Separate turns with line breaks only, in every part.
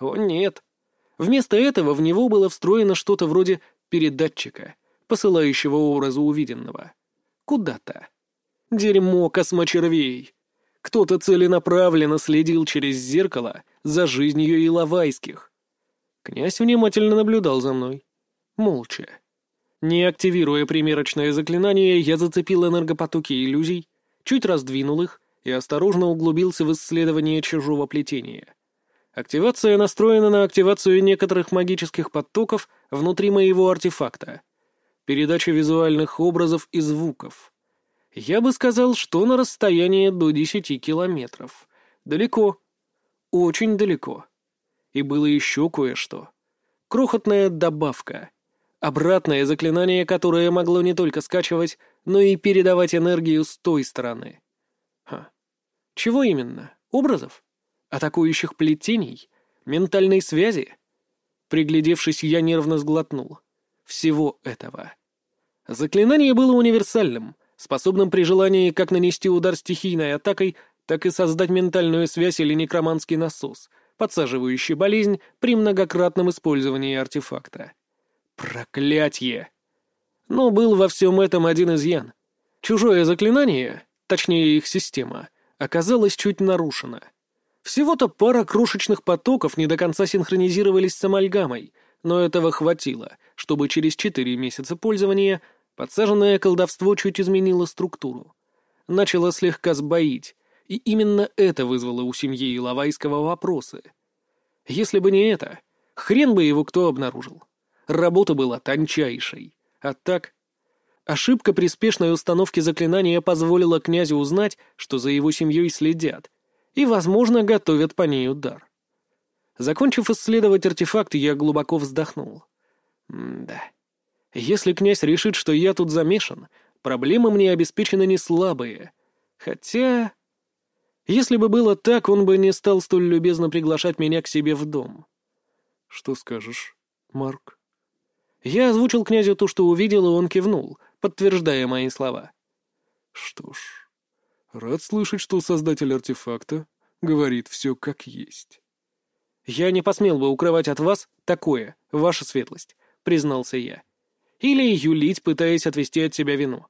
О нет. Вместо этого в него было встроено что-то вроде передатчика, посылающего образу увиденного. Куда-то. Дерьмо космочервей. Кто-то целенаправленно следил через зеркало за жизнью Иловайских. Князь внимательно наблюдал за мной. Молча. Не активируя примерочное заклинание, я зацепил энергопотоки иллюзий, чуть раздвинул их и осторожно углубился в исследование чужого плетения. Активация настроена на активацию некоторых магических потоков внутри моего артефакта. Передача визуальных образов и звуков. Я бы сказал, что на расстоянии до десяти километров. Далеко. Очень далеко. И было еще кое-что. Крохотная добавка. Обратное заклинание, которое могло не только скачивать, но и передавать энергию с той стороны. Ха. Чего именно? Образов? Атакующих плетений? Ментальной связи? Приглядевшись, я нервно сглотнул. Всего этого. Заклинание было универсальным, способным при желании как нанести удар стихийной атакой, так и создать ментальную связь или некроманский насос, подсаживающий болезнь при многократном использовании артефакта. Проклятье! Но был во всем этом один изъян. Чужое заклинание, точнее их система, оказалась чуть нарушена. Всего-то пара крошечных потоков не до конца синхронизировались с амальгамой, но этого хватило, чтобы через четыре месяца пользования Подсаженное колдовство чуть изменило структуру. Начало слегка сбоить, и именно это вызвало у семьи Иловайского вопросы. Если бы не это, хрен бы его кто обнаружил. Работа была тончайшей. А так... Ошибка при спешной установке заклинания позволила князю узнать, что за его семьей следят, и, возможно, готовят по ней удар. Закончив исследовать артефакт, я глубоко вздохнул. Да. Если князь решит, что я тут замешан, проблемы мне обеспечены не слабые. Хотя... Если бы было так, он бы не стал столь любезно приглашать меня к себе в дом. Что скажешь, Марк? Я озвучил князю то, что увидел, и он кивнул, подтверждая мои слова. Что ж, рад слышать, что создатель артефакта говорит все как есть. Я не посмел бы укрывать от вас такое, ваша светлость, признался я. Или юлить, пытаясь отвести от себя вину.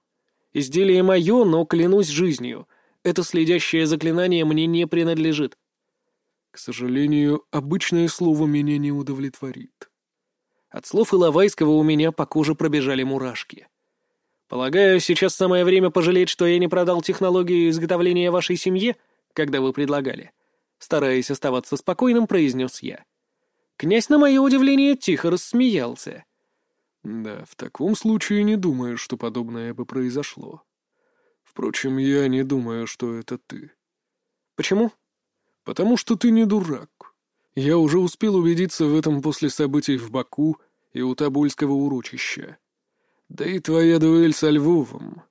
Изделие мое, но клянусь жизнью. Это следящее заклинание мне не принадлежит. К сожалению, обычное слово меня не удовлетворит. От слов Иловайского у меня по коже пробежали мурашки. Полагаю, сейчас самое время пожалеть, что я не продал технологию изготовления вашей семье, когда вы предлагали. Стараясь оставаться спокойным, произнес я. Князь, на мое удивление, тихо рассмеялся. Да, в таком случае не думаю, что подобное бы произошло. Впрочем, я не думаю, что это ты. Почему? Потому что ты не дурак. Я уже успел убедиться в этом после событий в Баку и у Тобольского урочища. Да и твоя дуэль со Львовым.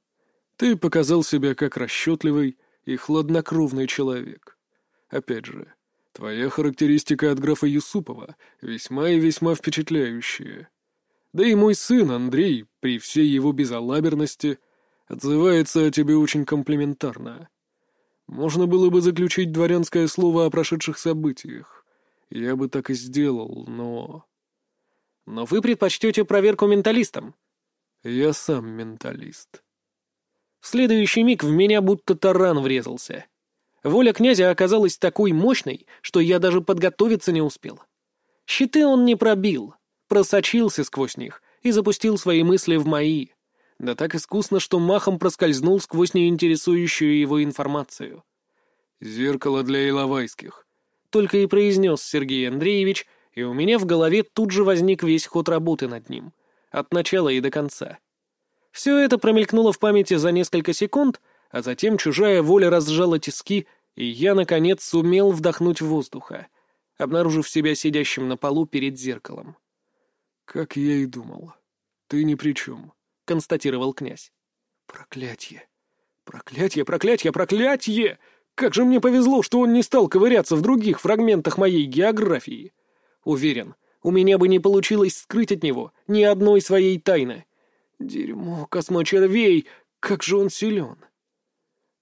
Ты показал себя как расчетливый и хладнокровный человек. Опять же, твоя характеристика от графа Юсупова весьма и весьма впечатляющая. Да и мой сын Андрей, при всей его безалаберности, отзывается о тебе очень комплиментарно. Можно было бы заключить дворянское слово о прошедших событиях. Я бы так и сделал, но... Но вы предпочтете проверку менталистам? Я сам менталист. В следующий миг в меня будто таран врезался. Воля князя оказалась такой мощной, что я даже подготовиться не успел. Щиты он не пробил, просочился сквозь них и запустил свои мысли в мои. Да так искусно, что махом проскользнул сквозь неинтересующую его информацию. «Зеркало для Иловайских», — только и произнес Сергей Андреевич, и у меня в голове тут же возник весь ход работы над ним, от начала и до конца. Все это промелькнуло в памяти за несколько секунд, а затем чужая воля разжала тиски, и я, наконец, сумел вдохнуть воздуха, обнаружив себя сидящим на полу перед зеркалом. «Как я и думал. Ты ни при чем», — констатировал князь. «Проклятье! Проклятье, проклятье, проклятье! Как же мне повезло, что он не стал ковыряться в других фрагментах моей географии! Уверен, у меня бы не получилось скрыть от него ни одной своей тайны. Дерьмо, космочервей, как же он силен!»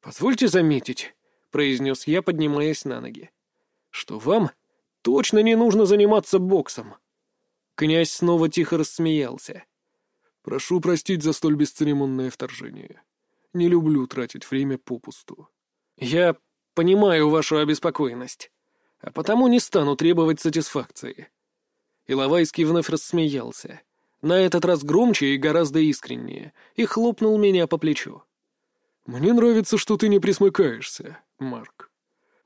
«Позвольте заметить», — произнес я, поднимаясь на ноги, — «что вам точно не нужно заниматься боксом. Князь снова тихо рассмеялся.
Прошу простить за столь бесцеремонное вторжение. Не люблю тратить время попусту.
Я понимаю вашу обеспокоенность, а потому не стану требовать сатисфакции. Иловайский вновь рассмеялся. На этот раз громче и гораздо искреннее, и хлопнул меня по плечу.
«Мне нравится, что ты не присмыкаешься, Марк.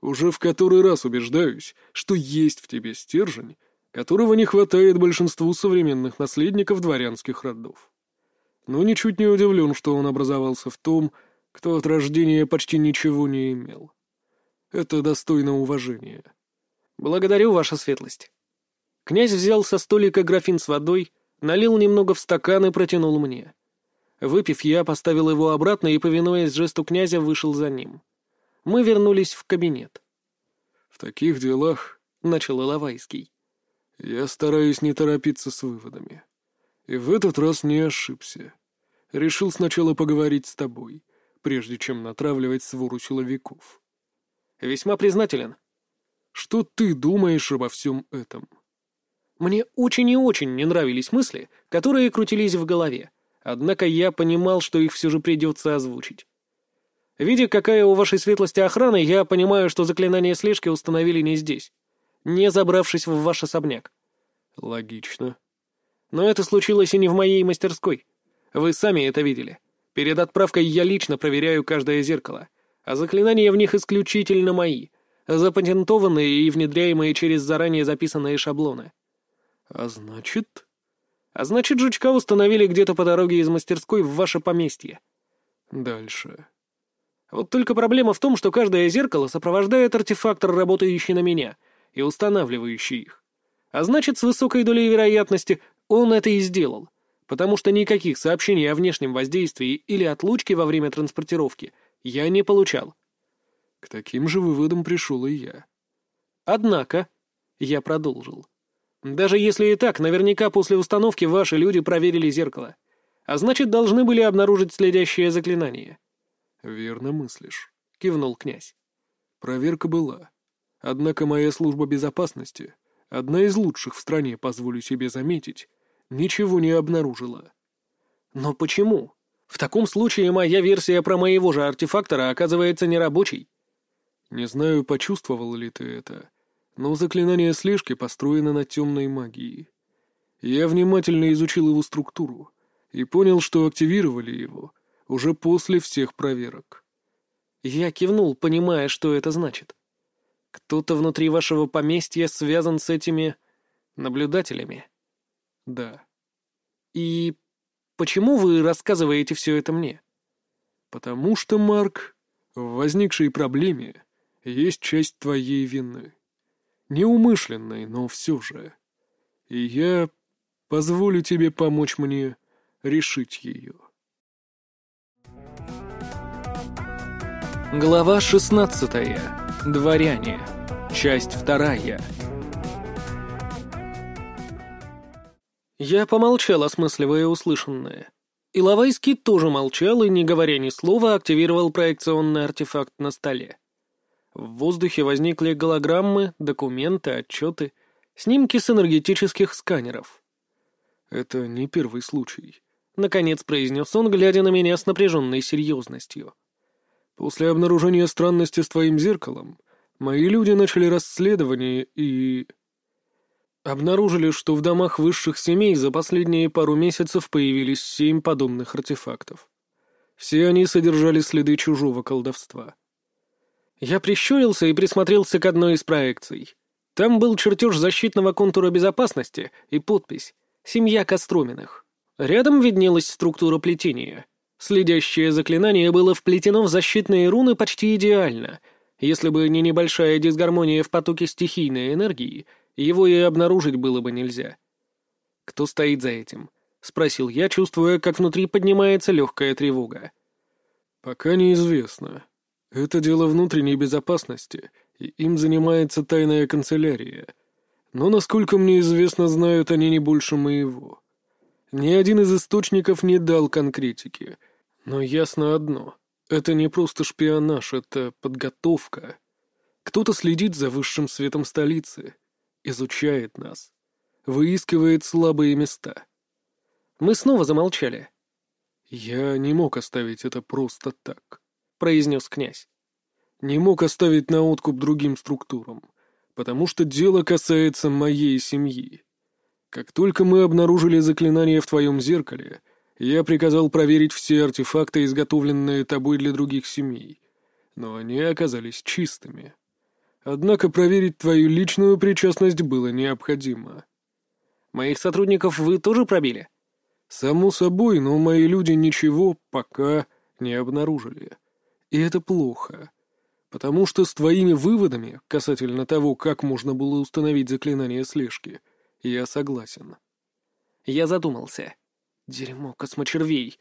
Уже в который раз убеждаюсь, что есть в тебе стержень, которого не хватает большинству современных наследников дворянских родов. Но ничуть не удивлен, что он образовался в том, кто от рождения почти ничего не имел. Это достойно уважения.
Благодарю, ваша светлость. Князь взял со столика графин с водой, налил немного в стакан и протянул мне. Выпив, я поставил его обратно и, повинуясь жесту князя, вышел за ним. Мы вернулись в кабинет.
«В таких делах», — начал Иловайский, — «я стараюсь не торопиться с выводами. И в этот раз не ошибся. Решил сначала поговорить с тобой, прежде чем натравливать свору силовиков».
«Весьма признателен».
«Что ты думаешь обо всем этом?»
Мне очень и очень не нравились мысли, которые крутились в голове, однако я понимал, что их все же придется озвучить. Видя, какая у вашей светлости охрана, я понимаю, что заклинание слежки установили не здесь, не забравшись в ваш особняк.
Логично.
Но это случилось и не в моей мастерской. Вы сами это видели. Перед отправкой я лично проверяю каждое зеркало, а заклинания в них исключительно мои, запатентованные и внедряемые через заранее записанные шаблоны.
«А значит...»
«А значит, жучка установили где-то по дороге из мастерской в ваше поместье».
«Дальше...»
«Вот только проблема в том, что каждое зеркало сопровождает артефактор, работающий на меня, и устанавливающий их. А значит, с высокой долей вероятности он это и сделал, потому что никаких сообщений о внешнем воздействии или отлучке во время транспортировки я не получал».
К таким же выводам пришел и я.
«Однако...» — я продолжил. Даже если и так, наверняка после установки ваши люди проверили зеркало. А значит, должны были обнаружить следящее заклинание.
«Верно мыслишь», — кивнул князь. «Проверка была. Однако моя служба безопасности, одна из лучших в стране, позволю себе заметить, ничего не обнаружила».
«Но почему? В таком случае моя версия про моего же артефактора оказывается нерабочей».
«Не знаю, почувствовал ли ты это, но заклинание слежки построено на темной магии. Я внимательно изучил его структуру и понял, что активировали его уже после всех проверок.
Я кивнул, понимая, что это значит. Кто-то внутри вашего поместья связан с этими наблюдателями?
Да.
И почему вы рассказываете все это мне?
Потому что, Марк, в возникшей проблеме есть часть твоей вины. Неумышленной, но все же. И я позволю тебе помочь мне решить ее.
Глава шестнадцатая. Дворяне. Часть вторая. Я помолчал, осмысливая услышанное. Иловайский тоже молчал и, не говоря ни слова, активировал проекционный артефакт на столе. В воздухе возникли голограммы, документы, отчеты, снимки с энергетических сканеров.
«Это не первый случай», —
наконец произнес он, глядя на меня с напряженной серьезностью.
«После обнаружения странности с твоим зеркалом мои люди начали расследование и...» Обнаружили, что в домах высших семей за последние пару месяцев появились семь подобных артефактов. Все они содержали следы чужого колдовства.
Я прищурился и присмотрелся к одной из проекций. Там был чертеж защитного контура безопасности и подпись «Семья Костроминых». Рядом виднелась структура плетения. Следящее заклинание было вплетено в защитные руны почти идеально. Если бы не небольшая дисгармония в потоке стихийной энергии, его и обнаружить было бы нельзя. «Кто стоит за этим?» — спросил я, чувствуя, как внутри поднимается легкая тревога.
«Пока неизвестно», это дело внутренней безопасности, и им занимается тайная канцелярия. Но, насколько мне известно, знают они не больше моего. Ни один из источников не дал конкретики. Но ясно одно — это не просто шпионаж, это подготовка. Кто-то следит за высшим светом столицы. изучает нас, выискивает слабые места.
Мы снова замолчали.
«Я не мог оставить это просто так», —
произнес князь.
«Не мог оставить на откуп другим структурам, потому что дело касается моей семьи. Как только мы обнаружили заклинание в твоем зеркале, я приказал проверить все артефакты, изготовленные тобой для других семей, но они оказались чистыми. Однако проверить твою личную причастность было необходимо».
«Моих сотрудников вы тоже пробили?»
Само собой, но мои люди ничего пока не обнаружили. И это плохо. Потому что с твоими выводами касательно того, как можно было установить заклинание слежки, я согласен.
Я задумался. Дерьмо космочервей.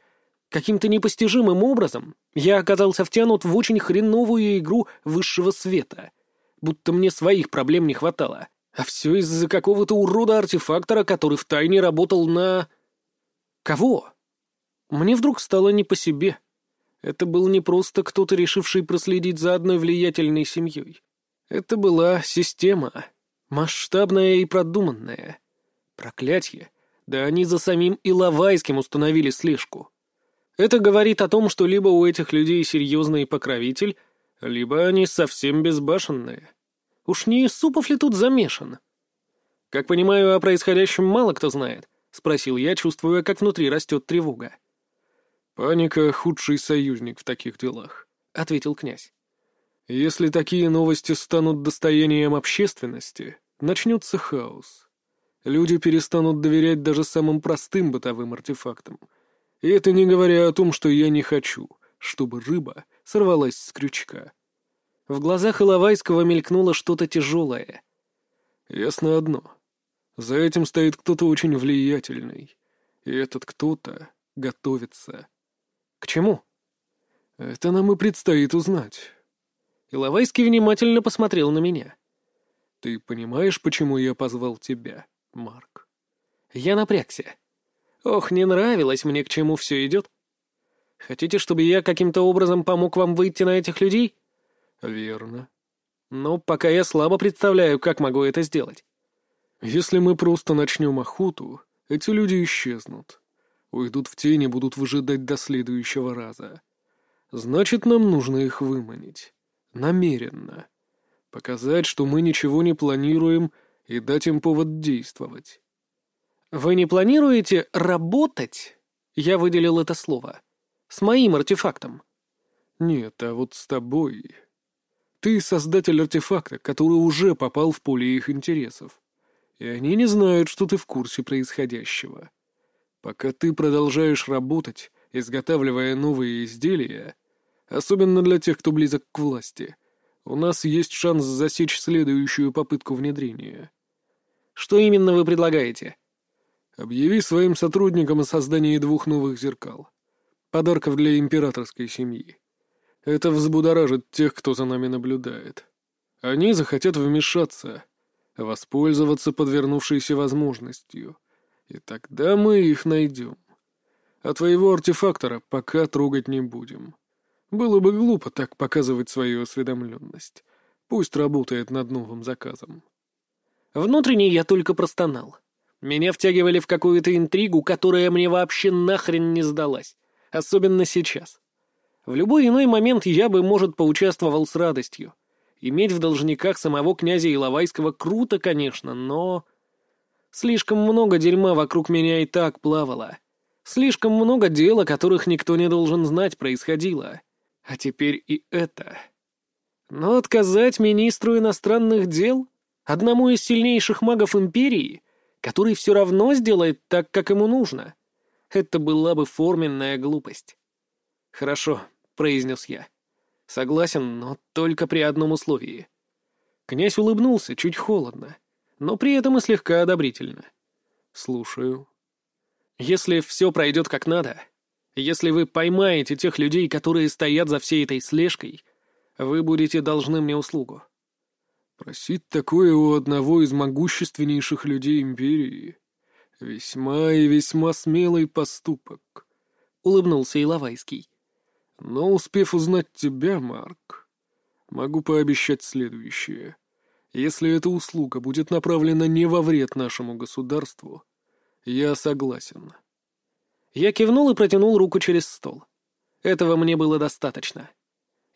Каким-то непостижимым образом я оказался втянут в очень хреновую игру высшего света. Будто мне своих проблем не хватало. А все из-за какого-то урода-артефактора, который втайне работал на... Кого? Мне вдруг стало не по себе. Это был не просто кто-то, решивший проследить за одной влиятельной семьей. Это была система, масштабная и продуманная. Проклятье. Да они за самим Иловайским установили слежку. Это говорит о том, что либо у этих людей серьезный покровитель, либо они совсем безбашенные. Уж не Супов ли тут замешан? Как понимаю, о происходящем мало кто знает. — спросил я, чувствуя, как внутри растет тревога.
«Паника — худший союзник в таких делах», — ответил князь. «Если такие новости станут достоянием общественности, начнется хаос. Люди перестанут доверять даже самым простым бытовым артефактам. И это не говоря о том, что я не хочу, чтобы рыба сорвалась с крючка».
В глазах Иловайского мелькнуло что-то тяжелое.
«Ясно одно. За этим стоит кто-то очень влиятельный. И этот кто-то готовится.
К чему?
Это нам и предстоит узнать.
Иловайский внимательно посмотрел на меня.
Ты понимаешь, почему я позвал тебя, Марк?
Я напрягся. Ох, не нравилось мне, к чему все идет. Хотите, чтобы я каким-то образом помог вам выйти на этих людей?
Верно.
Но пока я слабо представляю, как могу это сделать.
Если мы просто начнем охоту, эти люди исчезнут. Уйдут в тени, будут выжидать до следующего раза. Значит, нам нужно их выманить. Намеренно. Показать, что мы ничего не планируем, и дать им повод действовать.
«Вы не планируете работать?» Я выделил это слово. «С моим артефактом».
«Нет, а вот с тобой...» Ты создатель артефакта, который уже попал в поле их интересов и они не знают, что ты в курсе происходящего. Пока ты продолжаешь работать, изготавливая новые изделия, особенно для тех, кто близок к власти, у нас есть шанс засечь следующую попытку внедрения.
Что именно вы предлагаете?
Объяви своим сотрудникам о создании двух новых зеркал. Подарков для императорской семьи. Это взбудоражит тех, кто за нами наблюдает. Они захотят вмешаться — воспользоваться подвернувшейся возможностью. И тогда мы их найдем. А твоего артефактора пока трогать не будем. Было бы глупо так показывать свою осведомленность. Пусть работает над новым заказом.
Внутренне я только простонал. Меня втягивали в какую-то интригу, которая мне вообще нахрен не сдалась. Особенно сейчас. В любой иной момент я бы, может, поучаствовал с радостью. Иметь в должниках самого князя Иловайского круто, конечно, но... Слишком много дерьма вокруг меня и так плавало. Слишком много дел, о которых никто не должен знать, происходило. А теперь и это. Но отказать министру иностранных дел, одному из сильнейших магов империи, который все равно сделает так, как ему нужно, это была бы форменная глупость. «Хорошо», — произнес я. Согласен, но только при одном условии. Князь улыбнулся, чуть холодно, но при этом и слегка одобрительно.
Слушаю.
Если все пройдет как надо, если вы поймаете тех людей, которые стоят за всей этой слежкой, вы будете должны мне услугу.
Просить такое у одного из могущественнейших людей империи — весьма и весьма смелый поступок, — улыбнулся Иловайский. Но успев узнать тебя, Марк, могу пообещать следующее. Если эта услуга будет направлена не во вред нашему государству, я согласен.
Я кивнул и протянул руку через стол. Этого мне было достаточно.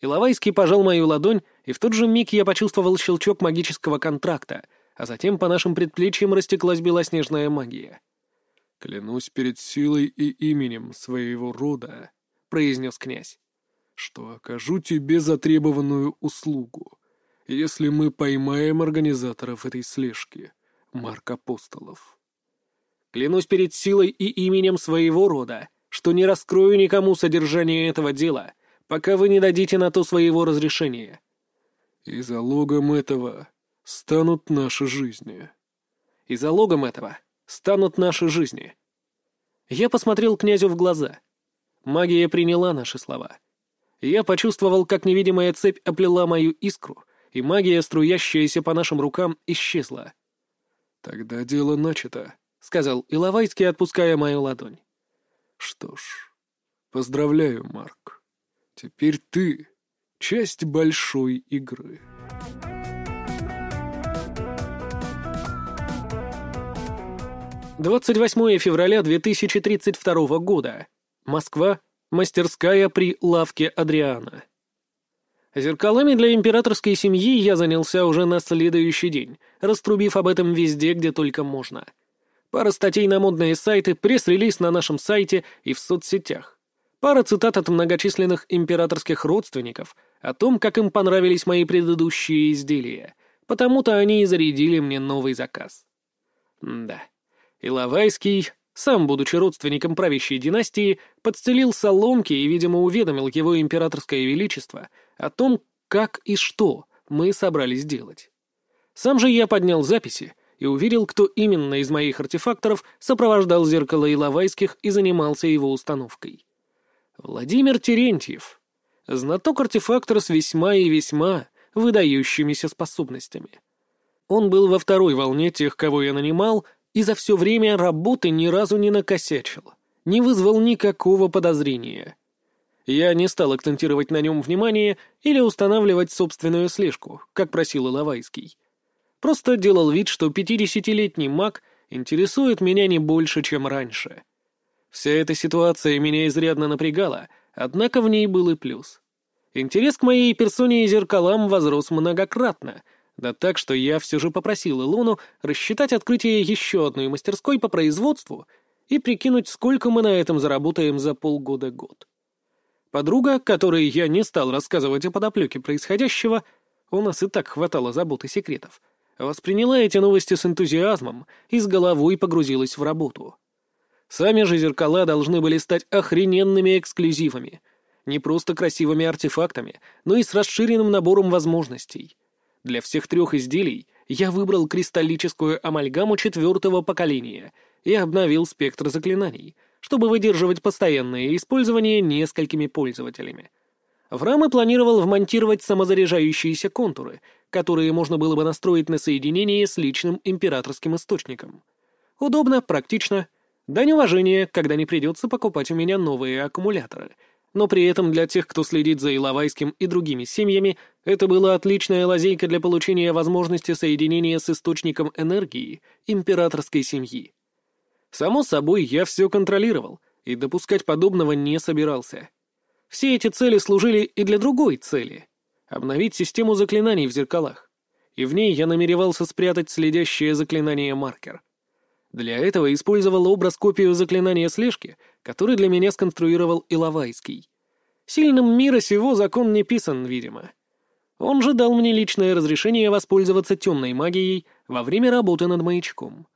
Иловайский пожал мою ладонь, и в тот же миг я почувствовал щелчок магического контракта, а затем по нашим предплечьям растеклась белоснежная магия.
«Клянусь перед силой и именем своего рода», — произнес князь, — «что окажу тебе затребованную услугу, если мы поймаем организаторов этой слежки, Марк Апостолов».
«Клянусь перед силой и именем своего рода, что не раскрою никому содержание этого дела, пока вы не дадите на то своего разрешения».
«И залогом этого станут наши жизни».
«И залогом этого станут наши жизни». Я посмотрел князю в глаза. Магия приняла наши слова. Я почувствовал, как невидимая цепь оплела мою искру, и магия, струящаяся по нашим рукам, исчезла.
«Тогда дело начато», —
сказал Иловайский, отпуская мою ладонь.
«Что ж, поздравляю, Марк. Теперь ты — часть большой игры».
28 февраля 2032 года. Москва. Мастерская при лавке Адриана. Зеркалами для императорской семьи я занялся уже на следующий день, раструбив об этом везде, где только можно. Пара статей на модные сайты, пресс-релиз на нашем сайте и в соцсетях. Пара цитат от многочисленных императорских родственников о том, как им понравились мои предыдущие изделия. Потому-то они и зарядили мне новый заказ. М да. Иловайский, сам будучи родственником правящей династии, подстелил соломки и, видимо, уведомил его императорское величество о том, как и что мы собрались делать. Сам же я поднял записи и увидел, кто именно из моих артефакторов сопровождал зеркало Иловайских и занимался его установкой. Владимир Терентьев. Знаток-артефактор с весьма и весьма выдающимися способностями. Он был во второй волне тех, кого я нанимал, и за все время работы ни разу не накосячил, не вызвал никакого подозрения. Я не стал акцентировать на нем внимание или устанавливать собственную слежку, как просил Иловайский. Просто делал вид, что пятидесятилетний маг интересует меня не больше, чем раньше. Вся эта ситуация меня изрядно напрягала, однако в ней был и плюс. Интерес к моей персоне и зеркалам возрос многократно — да так, что я все же попросил Илону рассчитать открытие еще одной мастерской по производству и прикинуть, сколько мы на этом заработаем за полгода-год. Подруга, которой я не стал рассказывать о подоплеке происходящего, у нас и так хватало забот и секретов, восприняла эти новости с энтузиазмом и с головой погрузилась в работу. Сами же зеркала должны были стать охрененными эксклюзивами, не просто красивыми артефактами, но и с расширенным набором возможностей — для всех трех изделий я выбрал кристаллическую амальгаму четвертого поколения и обновил спектр заклинаний, чтобы выдерживать постоянное использование несколькими пользователями. В рамы планировал вмонтировать самозаряжающиеся контуры, которые можно было бы настроить на соединение с личным императорским источником. Удобно, практично. Дань уважения, когда не придется покупать у меня новые аккумуляторы — но при этом для тех, кто следит за Иловайским и другими семьями, это была отличная лазейка для получения возможности соединения с источником энергии императорской семьи. Само собой, я все контролировал и допускать подобного не собирался. Все эти цели служили и для другой цели — обновить систему заклинаний в зеркалах. И в ней я намеревался спрятать следящее заклинание маркер. Для этого использовал образ-копию заклинания слежки — который для меня сконструировал Иловайский. Сильным мира сего закон не писан, видимо. Он же дал мне личное разрешение воспользоваться темной магией во время работы над маячком.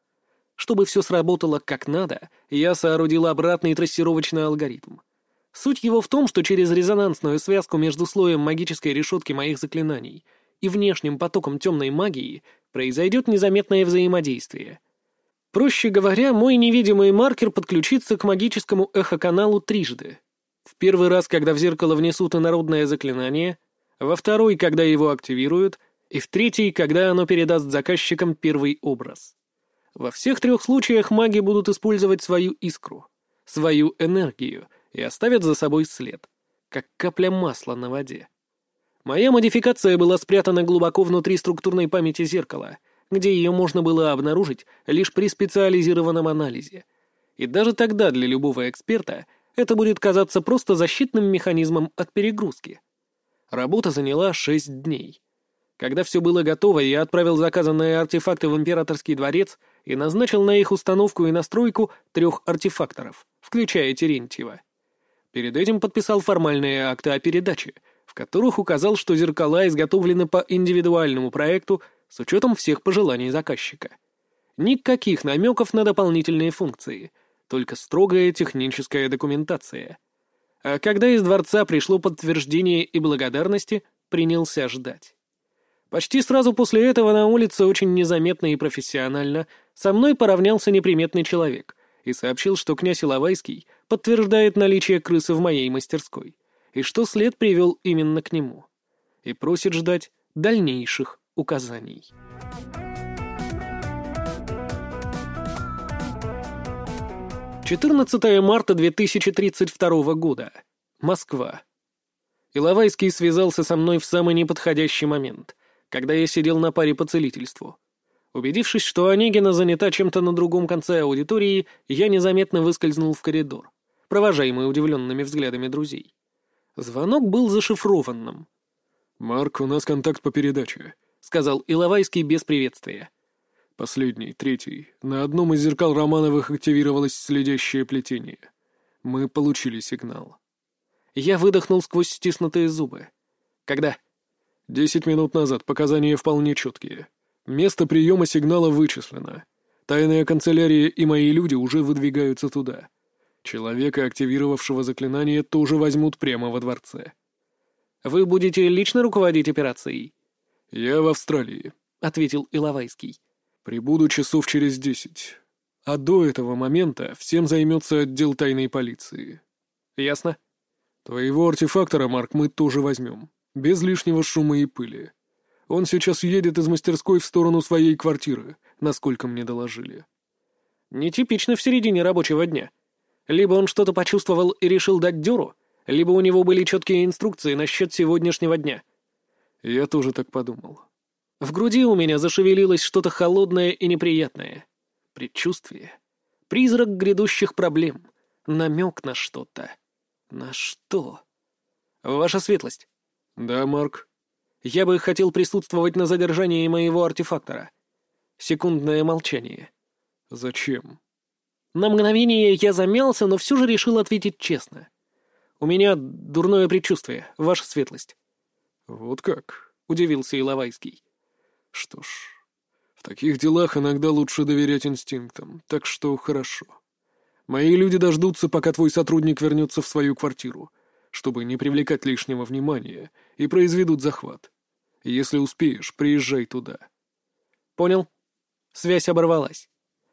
Чтобы все сработало как надо, я соорудил обратный трассировочный алгоритм. Суть его в том, что через резонансную связку между слоем магической решетки моих заклинаний и внешним потоком темной магии произойдет незаметное взаимодействие — Проще говоря, мой невидимый маркер подключится к магическому эхоканалу трижды. В первый раз, когда в зеркало внесут инородное заклинание, во второй, когда его активируют, и в третий, когда оно передаст заказчикам первый образ. Во всех трех случаях маги будут использовать свою искру, свою энергию и оставят за собой след, как капля масла на воде. Моя модификация была спрятана глубоко внутри структурной памяти зеркала, где ее можно было обнаружить лишь при специализированном анализе. И даже тогда для любого эксперта это будет казаться просто защитным механизмом от перегрузки. Работа заняла шесть дней. Когда все было готово, я отправил заказанные артефакты в императорский дворец и назначил на их установку и настройку трех артефакторов, включая Терентьева. Перед этим подписал формальные акты о передаче, в которых указал, что зеркала изготовлены по индивидуальному проекту с учетом всех пожеланий заказчика. Никаких намеков на дополнительные функции, только строгая техническая документация. А когда из дворца пришло подтверждение и благодарности, принялся ждать. Почти сразу после этого на улице очень незаметно и профессионально со мной поравнялся неприметный человек и сообщил, что князь Иловайский подтверждает наличие крысы в моей мастерской, и что след привел именно к нему, и просит ждать дальнейших указаний. 14 марта 2032 года. Москва. Иловайский связался со мной в самый неподходящий момент, когда я сидел на паре по целительству. Убедившись, что Онегина занята чем-то на другом конце аудитории, я незаметно выскользнул в коридор, провожаемый удивленными взглядами друзей. Звонок был зашифрованным.
«Марк, у нас контакт по передаче», —
сказал Иловайский без приветствия.
Последний, третий. На одном из зеркал Романовых активировалось следящее плетение. Мы получили сигнал.
Я выдохнул сквозь стиснутые зубы. Когда?
Десять минут назад. Показания вполне четкие. Место приема сигнала вычислено. Тайная канцелярия и мои люди уже выдвигаются туда. Человека, активировавшего заклинание, тоже возьмут прямо во дворце.
«Вы будете лично руководить операцией?»
«Я в Австралии», —
ответил Иловайский.
Прибуду часов через десять. А до этого момента всем займется отдел тайной полиции.
Ясно.
Твоего артефактора, Марк, мы тоже возьмем. Без лишнего шума и пыли. Он сейчас едет из мастерской в сторону своей квартиры, насколько мне доложили.
Нетипично в середине рабочего дня. Либо он что-то почувствовал и решил дать дёру, либо у него были четкие инструкции насчет сегодняшнего дня.
Я тоже так подумал.
В груди у меня зашевелилось что-то холодное и неприятное. Предчувствие. Призрак грядущих проблем. Намек на что-то. На что? Ваша светлость.
Да, Марк.
Я бы хотел присутствовать на задержании моего артефактора. Секундное молчание.
Зачем?
На мгновение я замялся, но все же решил ответить честно. У меня дурное предчувствие, ваша светлость.
Вот как?
— удивился Иловайский.
Что ж, в таких делах иногда лучше доверять инстинктам, так что хорошо. Мои люди дождутся, пока твой сотрудник вернется в свою квартиру, чтобы не привлекать лишнего внимания, и произведут захват. Если успеешь, приезжай туда.
Понял. Связь оборвалась.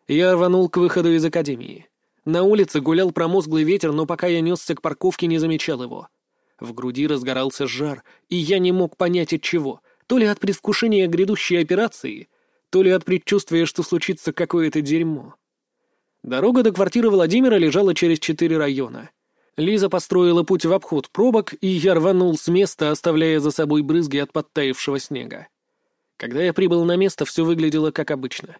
Я рванул к выходу из академии. На улице гулял промозглый ветер, но пока я несся к парковке, не замечал его. В груди разгорался жар, и я не мог понять от чего — то ли от предвкушения грядущей операции, то ли от предчувствия, что случится какое-то дерьмо. Дорога до квартиры Владимира лежала через четыре района. Лиза построила путь в обход пробок, и я рванул с места, оставляя за собой брызги от подтаявшего снега. Когда я прибыл на место, все выглядело как обычно.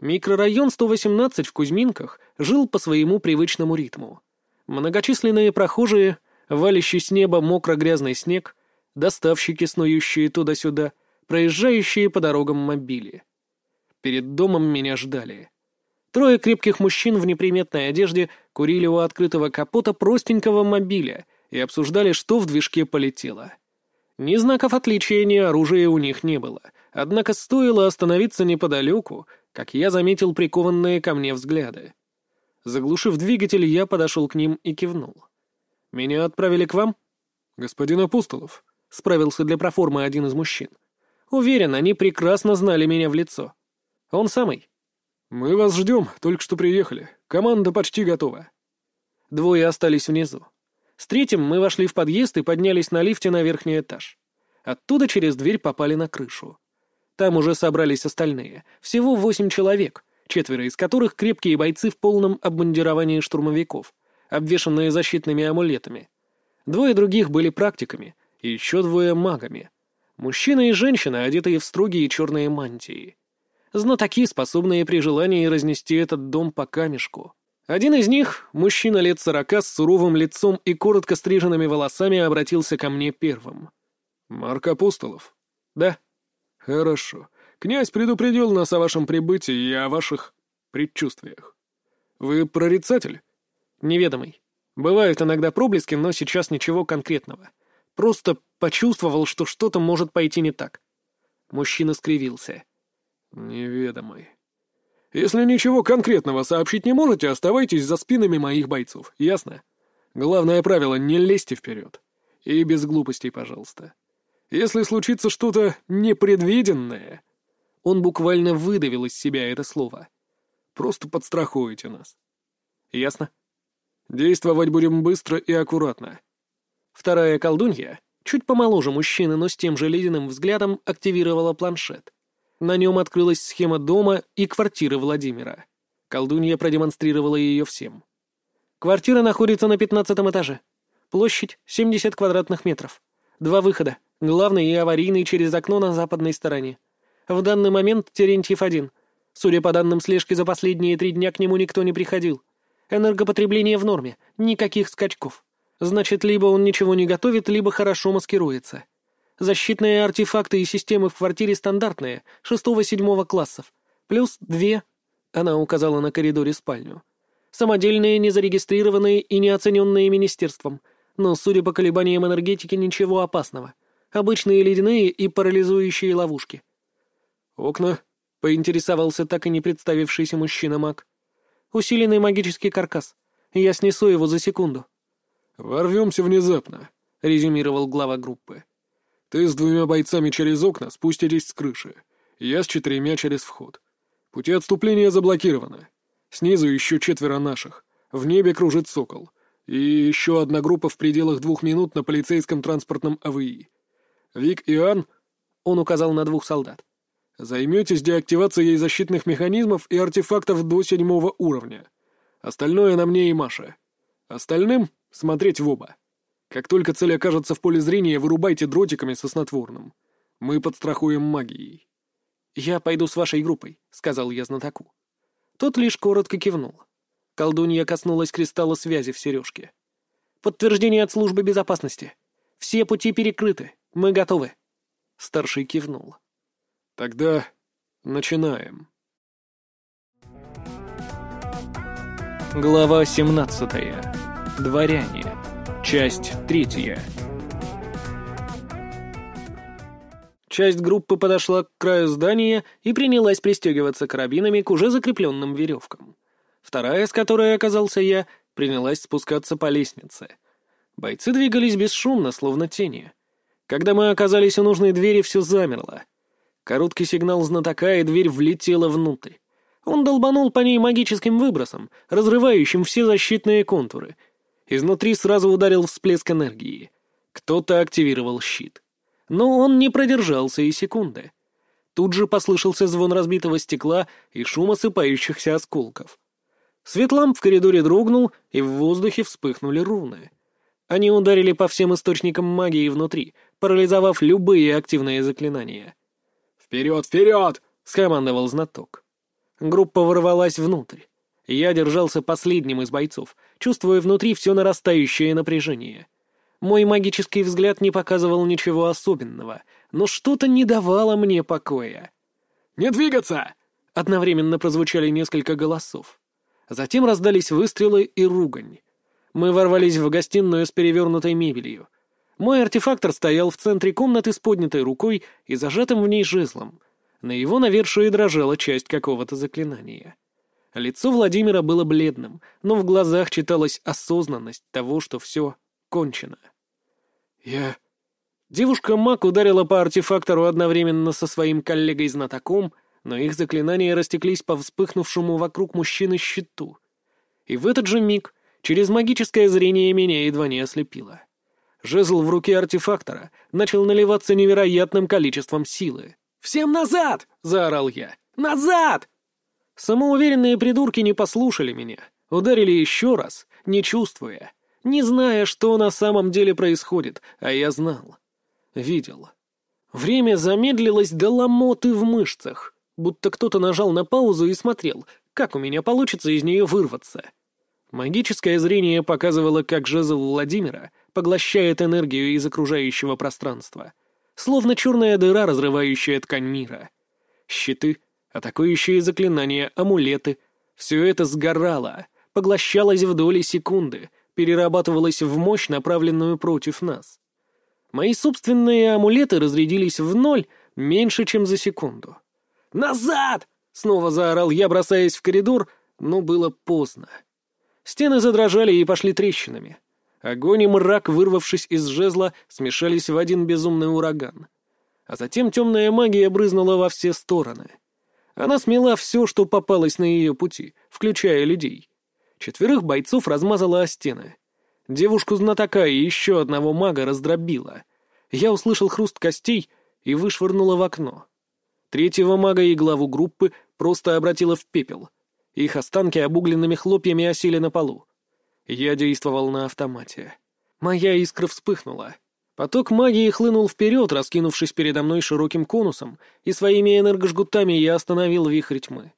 Микрорайон 118 в Кузьминках жил по своему привычному ритму. Многочисленные прохожие, валящий с неба мокро-грязный снег, доставщики, снующие туда-сюда, проезжающие по дорогам мобили. Перед домом меня ждали. Трое крепких мужчин в неприметной одежде курили у открытого капота простенького мобиля и обсуждали, что в движке полетело. Ни знаков отличия, ни оружия у них не было, однако стоило остановиться неподалеку, как я заметил прикованные ко мне взгляды. Заглушив двигатель, я подошел к ним и кивнул. «Меня отправили к вам?»
«Господин Апостолов», —
справился для проформы один из мужчин. «Уверен, они прекрасно знали меня в лицо. Он самый».
«Мы вас ждем, только что приехали. Команда почти готова».
Двое остались внизу. С третьим мы вошли в подъезд и поднялись на лифте на верхний этаж. Оттуда через дверь попали на крышу. Там уже собрались остальные. Всего восемь человек, четверо из которых крепкие бойцы в полном обмундировании штурмовиков, обвешанные защитными амулетами. Двое других были практиками — и еще двое магами. Мужчина и женщина, одетые в строгие черные мантии. Знатоки, способные при желании разнести этот дом по камешку. Один из них, мужчина лет сорока с суровым лицом и коротко стриженными волосами, обратился ко мне первым.
«Марк Апостолов?»
«Да».
«Хорошо. Князь предупредил нас о вашем прибытии и о ваших предчувствиях. Вы прорицатель?»
«Неведомый. Бывают иногда проблески, но сейчас ничего конкретного. Просто почувствовал, что что-то может пойти не так». Мужчина скривился.
«Неведомый. Если ничего конкретного сообщить не можете, оставайтесь за спинами моих бойцов, ясно? Главное правило — не лезьте вперед. И без глупостей, пожалуйста. Если случится что-то непредвиденное...»
Он буквально выдавил из себя это слово.
«Просто подстрахуйте нас».
«Ясно».
«Действовать будем быстро и аккуратно».
Вторая колдунья, чуть помоложе мужчины, но с тем же ледяным взглядом, активировала планшет. На нем открылась схема дома и квартиры Владимира. Колдунья продемонстрировала ее всем. Квартира находится на пятнадцатом этаже. Площадь — 70 квадратных метров. Два выхода, главный и аварийный через окно на западной стороне. В данный момент Терентьев один. Судя по данным слежки, за последние три дня к нему никто не приходил. Энергопотребление в норме, никаких скачков. Значит, либо он ничего не готовит, либо хорошо маскируется. Защитные артефакты и системы в квартире стандартные, шестого-седьмого классов. Плюс две... Она указала на коридоре спальню. Самодельные, незарегистрированные и неоцененные министерством. Но, судя по колебаниям энергетики, ничего опасного. Обычные ледяные и парализующие ловушки.
«Окна?»
— поинтересовался так и не представившийся мужчина-маг. «Усиленный магический каркас. Я снесу его за секунду».
«Ворвемся внезапно», — резюмировал глава группы. Ты с двумя бойцами через окна спуститесь с крыши. Я с четырьмя через вход. Пути отступления заблокированы. Снизу еще четверо наших. В небе кружит сокол. И еще одна группа в пределах двух минут на полицейском транспортном АВИ. Вик и Ан, он указал на двух солдат, займетесь деактивацией защитных механизмов и артефактов до седьмого уровня. Остальное на мне и Маше. Остальным смотреть в оба. Как только цель окажется в поле зрения, вырубайте дротиками со снотворным. Мы подстрахуем магией».
«Я пойду с вашей группой», — сказал я знатоку. Тот лишь коротко кивнул. Колдунья коснулась кристалла связи в сережке. «Подтверждение от службы безопасности. Все пути перекрыты. Мы готовы». Старший кивнул.
«Тогда начинаем».
Глава семнадцатая. Дворяне. Часть третья. Часть группы подошла к краю здания и принялась пристегиваться карабинами к уже закрепленным веревкам. Вторая, с которой оказался я, принялась спускаться по лестнице. Бойцы двигались бесшумно, словно тени. Когда мы оказались у нужной двери, все замерло. Короткий сигнал знатока, и дверь влетела внутрь. Он долбанул по ней магическим выбросом, разрывающим все защитные контуры, Изнутри сразу ударил всплеск энергии. Кто-то активировал щит. Но он не продержался и секунды. Тут же послышался звон разбитого стекла и шум осыпающихся осколков. Свет ламп в коридоре дрогнул, и в воздухе вспыхнули руны. Они ударили по всем источникам магии внутри, парализовав любые активные заклинания.
«Вперед, вперед!»
— скомандовал знаток. Группа ворвалась внутрь. Я держался последним из бойцов, чувствуя внутри все нарастающее напряжение. Мой магический взгляд не показывал ничего особенного, но что-то не давало мне покоя.
«Не двигаться!»
— одновременно прозвучали несколько голосов. Затем раздались выстрелы и ругань. Мы ворвались в гостиную с перевернутой мебелью. Мой артефактор стоял в центре комнаты с поднятой рукой и зажатым в ней жезлом. На его навершие дрожала часть какого-то заклинания. Лицо Владимира было бледным, но в глазах читалась осознанность того, что все кончено.
«Я...»
Девушка-маг ударила по артефактору одновременно со своим коллегой-знатоком, но их заклинания растеклись по вспыхнувшему вокруг мужчины щиту. И в этот же миг через магическое зрение меня едва не ослепило. Жезл в руке артефактора начал наливаться невероятным количеством силы. «Всем назад!» — заорал я. «Назад!» Самоуверенные придурки не послушали меня, ударили еще раз, не чувствуя, не зная, что на самом деле происходит, а я знал. Видел. Время замедлилось до ломоты в мышцах, будто кто-то нажал на паузу и смотрел, как у меня получится из нее вырваться. Магическое зрение показывало, как жезл Владимира поглощает энергию из окружающего пространства, словно черная дыра, разрывающая ткань мира. Щиты, атакующие заклинания, амулеты — все это сгорало, поглощалось в доли секунды, перерабатывалось в мощь, направленную против нас. Мои собственные амулеты разрядились в ноль меньше, чем за секунду. «Назад!» — снова заорал я, бросаясь в коридор, но было поздно. Стены задрожали и пошли трещинами. Огонь и мрак, вырвавшись из жезла, смешались в один безумный ураган. А затем темная магия брызнула во все стороны. Она смела все, что попалось на ее пути, включая людей. Четверых бойцов размазала о стены. Девушку-знатока и еще одного мага раздробила. Я услышал хруст костей и вышвырнула в окно. Третьего мага и главу группы просто обратила в пепел — их останки обугленными хлопьями осели на полу. Я действовал на автомате. Моя искра вспыхнула. Поток магии хлынул вперед, раскинувшись передо мной широким конусом, и своими энергожгутами я остановил вихрь тьмы.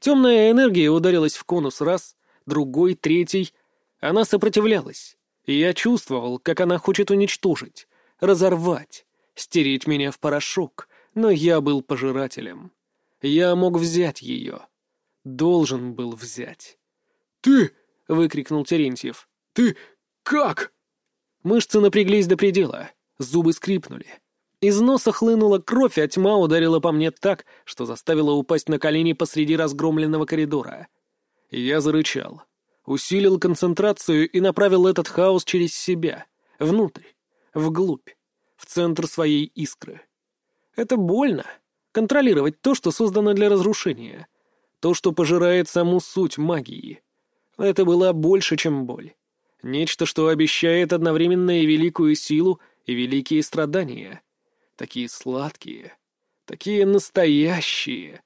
Темная энергия ударилась в конус раз, другой, третий. Она сопротивлялась, и я чувствовал, как она хочет уничтожить, разорвать, стереть меня в порошок, но я был пожирателем. Я мог взять ее. Должен был взять.
«Ты!»
— выкрикнул Терентьев.
«Ты как?»
Мышцы напряглись до предела, зубы скрипнули. Из носа хлынула кровь, а тьма ударила по мне так, что заставила упасть на колени посреди разгромленного коридора. Я зарычал, усилил концентрацию и направил этот хаос через себя, внутрь, вглубь, в центр своей искры. Это больно — контролировать то, что создано для разрушения — то, что пожирает саму суть магии. Это была больше, чем боль. Нечто, что обещает одновременно и великую силу, и великие страдания. Такие сладкие, такие настоящие.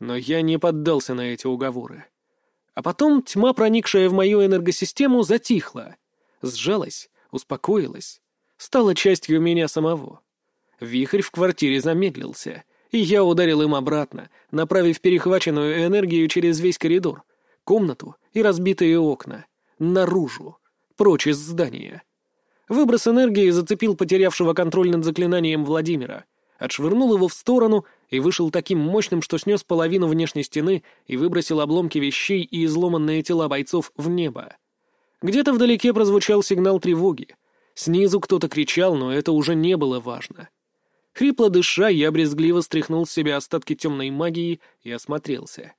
Но я не поддался на эти уговоры. А потом тьма, проникшая в мою энергосистему, затихла, сжалась, успокоилась, стала частью меня самого. Вихрь в квартире замедлился — и я ударил им обратно, направив перехваченную энергию через весь коридор, комнату и разбитые окна, наружу, прочь из здания. Выброс энергии зацепил потерявшего контроль над заклинанием Владимира, отшвырнул его в сторону и вышел таким мощным, что снес половину внешней стены и выбросил обломки вещей и изломанные тела бойцов в небо. Где-то вдалеке прозвучал сигнал тревоги. Снизу кто-то кричал, но это уже не было важно. Хрипло дыша, я брезгливо стряхнул с себя остатки темной магии и осмотрелся.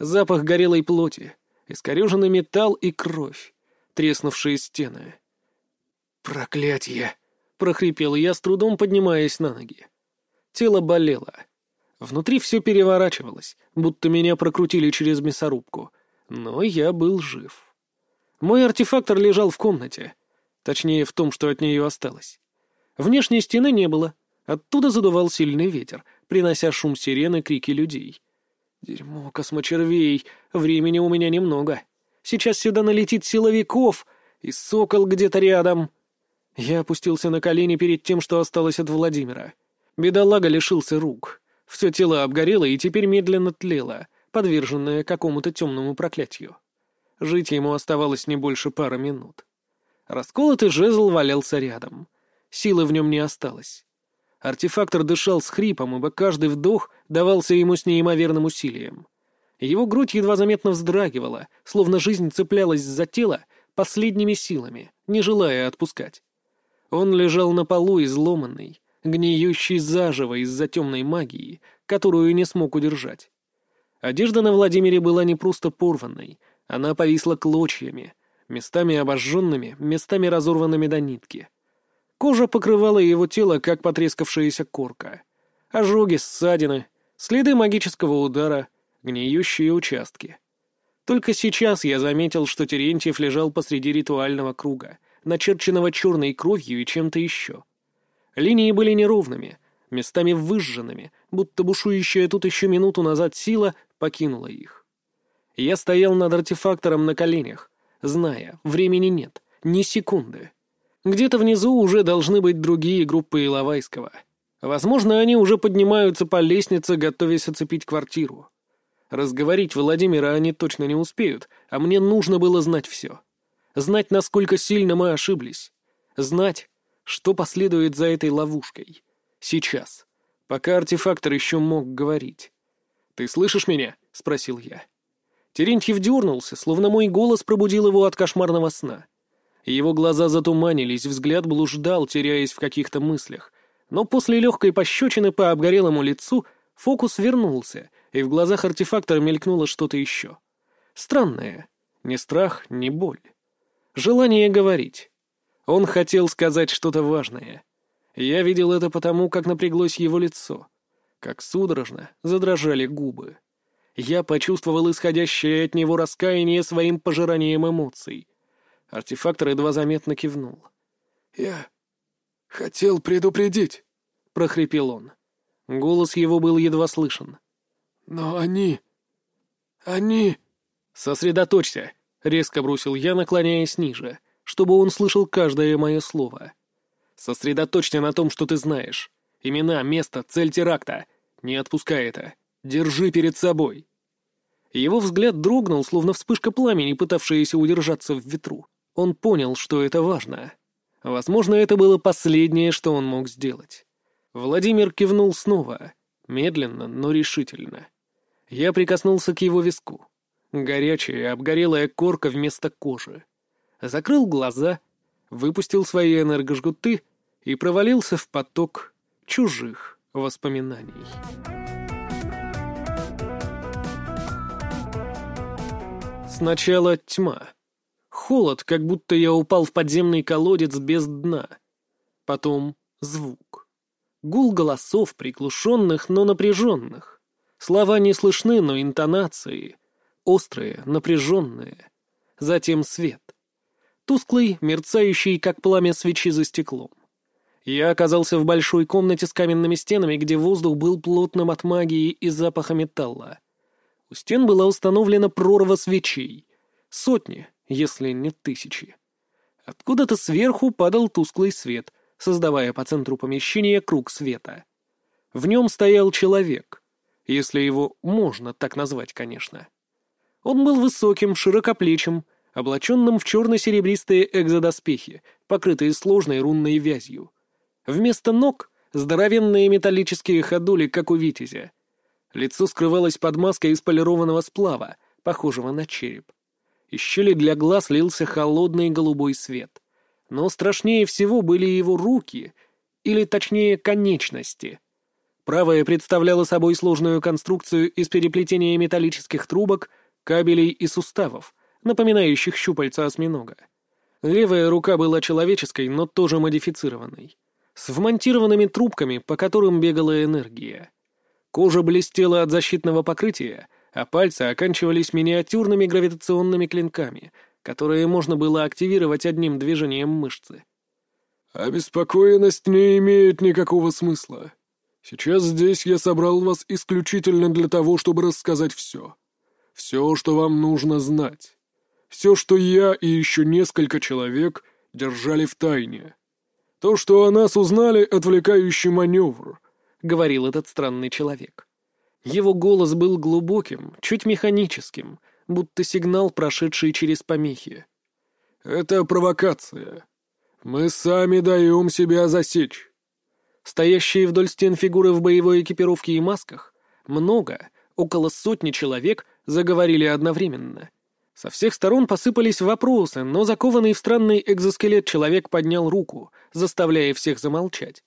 Запах горелой плоти, искореженный металл и кровь, треснувшие стены. «Проклятье!» — прохрипел я, с трудом поднимаясь на ноги. Тело болело. Внутри все переворачивалось, будто меня прокрутили через мясорубку. Но я был жив. Мой артефактор лежал в комнате. Точнее, в том, что от нее осталось. Внешней стены не было, Оттуда задувал сильный ветер, принося шум сирены, крики людей. «Дерьмо, космочервей, времени у меня немного. Сейчас сюда налетит силовиков, и сокол где-то рядом». Я опустился на колени перед тем, что осталось от Владимира. Бедолага лишился рук. Все тело обгорело и теперь медленно тлело, подверженное какому-то темному проклятию. Жить ему оставалось не больше пары минут. Расколотый жезл валялся рядом. Силы в нем не осталось. Артефактор дышал с хрипом, ибо каждый вдох давался ему с неимоверным усилием. Его грудь едва заметно вздрагивала, словно жизнь цеплялась за тело последними силами, не желая отпускать. Он лежал на полу изломанный, гниющий заживо из-за темной магии, которую не смог удержать. Одежда на Владимире была не просто порванной, она повисла клочьями, местами обожженными, местами разорванными до нитки — Кожа покрывала его тело, как потрескавшаяся корка. Ожоги, ссадины, следы магического удара, гниющие участки. Только сейчас я заметил, что Терентьев лежал посреди ритуального круга, начерченного черной кровью и чем-то еще. Линии были неровными, местами выжженными, будто бушующая тут еще минуту назад сила покинула их. Я стоял над артефактором на коленях, зная, времени нет, ни секунды. Где-то внизу уже должны быть другие группы Иловайского. Возможно, они уже поднимаются по лестнице, готовясь оцепить квартиру. Разговорить Владимира они точно не успеют, а мне нужно было знать все. Знать, насколько сильно мы ошиблись. Знать, что последует за этой ловушкой. Сейчас. Пока артефактор еще мог говорить. «Ты слышишь меня?» — спросил я. Терентьев дернулся, словно мой голос пробудил его от кошмарного сна. Его глаза затуманились, взгляд блуждал, теряясь в каких-то мыслях. Но после легкой пощечины по обгорелому лицу фокус вернулся, и в глазах артефактора мелькнуло что-то еще. Странное. Ни страх, ни боль. Желание говорить. Он хотел сказать что-то важное. Я видел это потому, как напряглось его лицо. Как судорожно задрожали губы. Я почувствовал исходящее от него раскаяние своим пожиранием эмоций. Артефактор едва заметно кивнул.
«Я хотел предупредить», — прохрипел он.
Голос его был едва слышен.
«Но они... они...»
«Сосредоточься», — резко бросил я, наклоняясь ниже, чтобы он слышал каждое мое слово. «Сосредоточься на том, что ты знаешь. Имена, место, цель теракта. Не отпускай это. Держи перед собой». Его взгляд дрогнул, словно вспышка пламени, пытавшаяся удержаться в ветру. Он понял, что это важно. Возможно, это было последнее, что он мог сделать. Владимир кивнул снова, медленно, но решительно. Я прикоснулся к его виску. Горячая, обгорелая корка вместо кожи. Закрыл глаза, выпустил свои энергожгуты и провалился в поток чужих воспоминаний. Сначала тьма. Холод, как будто я упал в подземный колодец без дна. Потом звук. Гул голосов, приглушенных, но напряженных. Слова не слышны, но интонации. Острые, напряженные. Затем свет. Тусклый, мерцающий, как пламя свечи за стеклом. Я оказался в большой комнате с каменными стенами, где воздух был плотным от магии и запаха металла. У стен была установлена прорва свечей. Сотни, если не тысячи. Откуда-то сверху падал тусклый свет, создавая по центру помещения круг света. В нем стоял человек, если его можно так назвать, конечно. Он был высоким, широкоплечим, облаченным в черно-серебристые экзодоспехи, покрытые сложной рунной вязью. Вместо ног — здоровенные металлические ходули, как у витязя. Лицо скрывалось под маской из полированного сплава, похожего на череп. Из щели для глаз лился холодный голубой свет. Но страшнее всего были его руки, или точнее конечности. Правая представляла собой сложную конструкцию из переплетения металлических трубок, кабелей и суставов, напоминающих щупальца осьминога. Левая рука была человеческой, но тоже модифицированной, с вмонтированными трубками, по которым бегала энергия. Кожа блестела от защитного покрытия — а пальцы оканчивались миниатюрными гравитационными клинками, которые можно было активировать одним движением мышцы.
«Обеспокоенность не имеет никакого смысла. Сейчас здесь я собрал вас исключительно для того, чтобы рассказать все. Все, что вам нужно знать. Все, что я и еще несколько человек держали в тайне. То, что о нас узнали, отвлекающий маневр», —
говорил этот странный человек. Его голос был глубоким, чуть механическим, будто сигнал, прошедший через помехи.
«Это провокация. Мы сами даем себя засечь».
Стоящие вдоль стен фигуры в боевой экипировке и масках, много, около сотни человек, заговорили одновременно. Со всех сторон посыпались вопросы, но закованный в странный экзоскелет человек поднял руку, заставляя всех замолчать.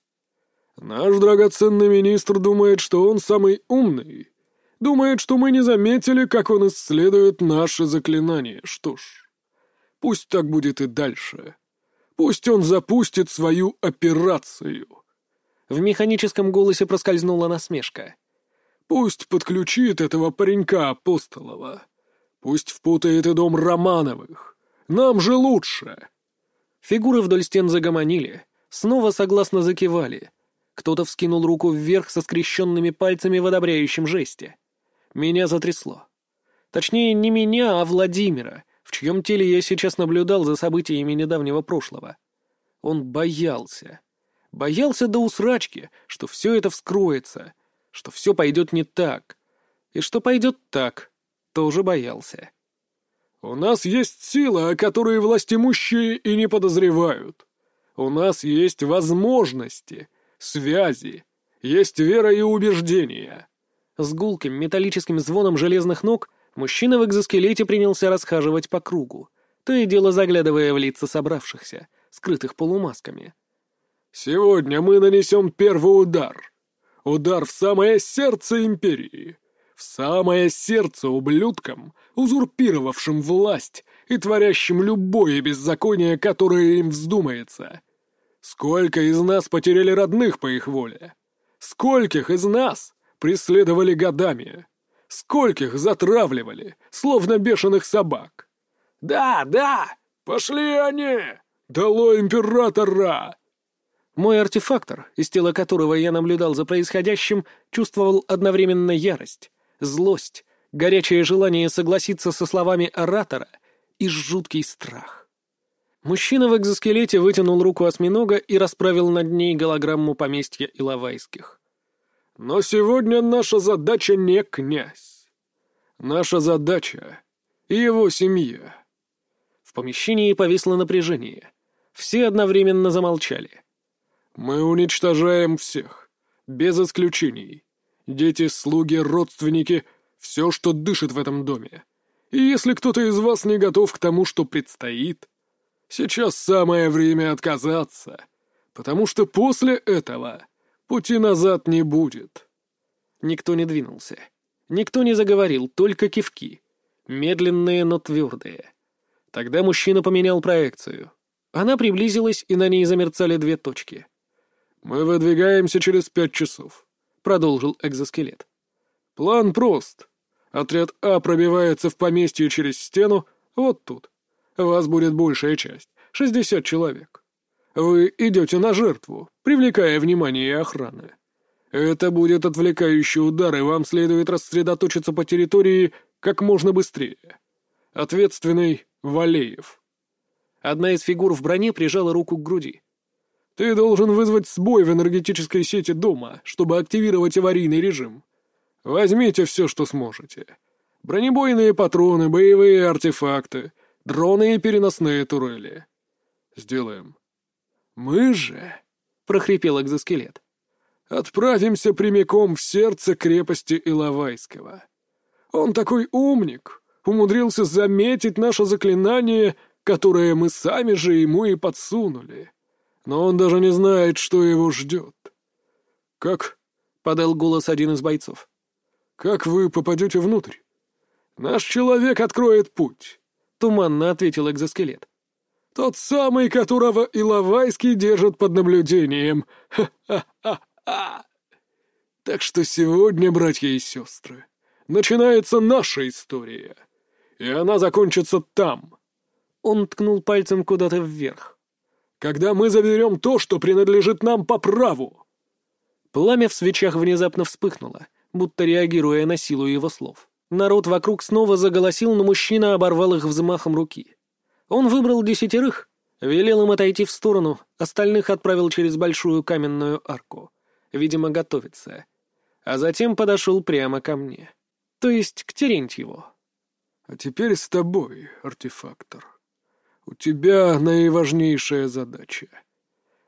Наш драгоценный министр думает, что он самый умный. Думает, что мы не заметили, как он исследует наши заклинания. Что ж, пусть так будет и дальше. Пусть он запустит свою операцию.
В механическом голосе проскользнула насмешка.
Пусть подключит этого паренька Апостолова. Пусть впутает и дом Романовых. Нам же лучше.
Фигуры вдоль стен загомонили, снова согласно закивали, кто-то вскинул руку вверх со скрещенными пальцами в одобряющем жесте. Меня затрясло. Точнее, не меня, а Владимира, в чьем теле я сейчас наблюдал за событиями недавнего прошлого. Он боялся. Боялся до усрачки, что все это вскроется, что все пойдет не так. И что пойдет так, тоже боялся.
«У нас есть сила, о которой властимущие и не подозревают. У нас есть возможности, связи, есть вера и убеждения».
С гулким металлическим звоном железных ног мужчина в экзоскелете принялся расхаживать по кругу, то и дело заглядывая в лица собравшихся, скрытых полумасками.
«Сегодня мы нанесем первый удар. Удар в самое сердце империи. В самое сердце ублюдкам, узурпировавшим власть и творящим любое беззаконие, которое им вздумается. Сколько из нас потеряли родных по их воле? Скольких из нас преследовали годами? Скольких затравливали, словно бешеных собак? «Да, да! Пошли они! Дало императора!»
Мой артефактор, из тела которого я наблюдал за происходящим, чувствовал одновременно ярость, злость, горячее желание согласиться со словами оратора и жуткий страх. Мужчина в экзоскелете вытянул руку осьминога и расправил над ней голограмму поместья Иловайских.
«Но сегодня наша задача не князь. Наша задача — его семья».
В помещении повисло напряжение. Все одновременно замолчали.
«Мы уничтожаем всех, без исключений. Дети, слуги, родственники — все, что дышит в этом доме. И если кто-то из вас не готов к тому, что предстоит, сейчас самое время отказаться, потому что после этого пути назад не будет».
Никто не двинулся. Никто не заговорил, только кивки. Медленные, но твердые. Тогда мужчина поменял проекцию. Она приблизилась, и на ней замерцали две точки.
«Мы выдвигаемся через пять часов», — продолжил экзоскелет. «План прост. Отряд А пробивается в поместье через стену, вот тут. Вас будет большая часть, шестьдесят человек. Вы идете на жертву, привлекая внимание охраны. Это будет отвлекающий удар, и вам следует рассредоточиться по территории как можно быстрее. Ответственный Валеев.
Одна из фигур в броне прижала руку к груди.
«Ты должен вызвать сбой в энергетической сети дома, чтобы активировать аварийный режим. Возьмите все, что сможете. Бронебойные патроны, боевые артефакты, дроны и переносные турели. Сделаем. Мы же...» — прохрипел экзоскелет. «Отправимся прямиком в сердце крепости Иловайского. Он такой умник, умудрился заметить наше заклинание, которое мы сами же ему и подсунули. Но он даже не знает, что его ждет. «Как?» — подал голос один из бойцов. «Как вы попадете внутрь?» «Наш человек откроет путь», — туманно ответил экзоскелет. «Тот самый, которого Иловайский держит под наблюдением. Ха-ха-ха-ха!» Так что сегодня, братья и сестры, начинается наша история и она закончится там».
Он ткнул пальцем куда-то вверх.
«Когда мы заберем то, что принадлежит нам по праву!»
Пламя в свечах внезапно вспыхнуло, будто реагируя на силу его слов. Народ вокруг снова заголосил, но мужчина оборвал их взмахом руки. Он выбрал десятерых, велел им отойти в сторону, остальных отправил через большую каменную арку. Видимо, готовиться. А затем подошел прямо ко мне. То есть к Терентьеву.
А теперь с тобой, артефактор. У тебя наиважнейшая задача.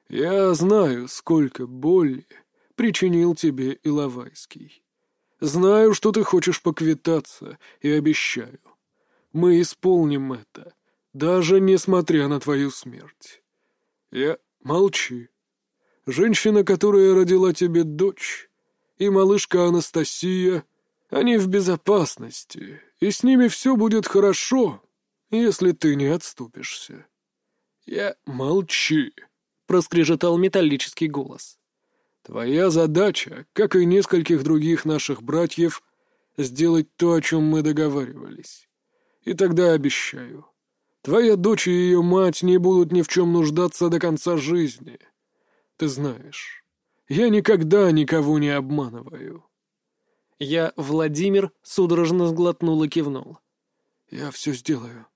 Я знаю, сколько боли причинил тебе Иловайский. Знаю, что ты хочешь поквитаться, и обещаю. Мы исполним это, даже несмотря на твою смерть. Я... Молчи. Женщина, которая родила тебе дочь, и малышка Анастасия, они в безопасности, и с ними все будет хорошо, если ты не отступишься. Я молчи, проскрежетал металлический голос. Твоя задача, как и нескольких других наших братьев, сделать то, о чем мы договаривались. И тогда обещаю, твоя дочь и ее мать не будут ни в чем нуждаться до конца жизни. Ты знаешь, я никогда никого не обманываю.
Я, Владимир, судорожно сглотнул и кивнул.
«Я все сделаю.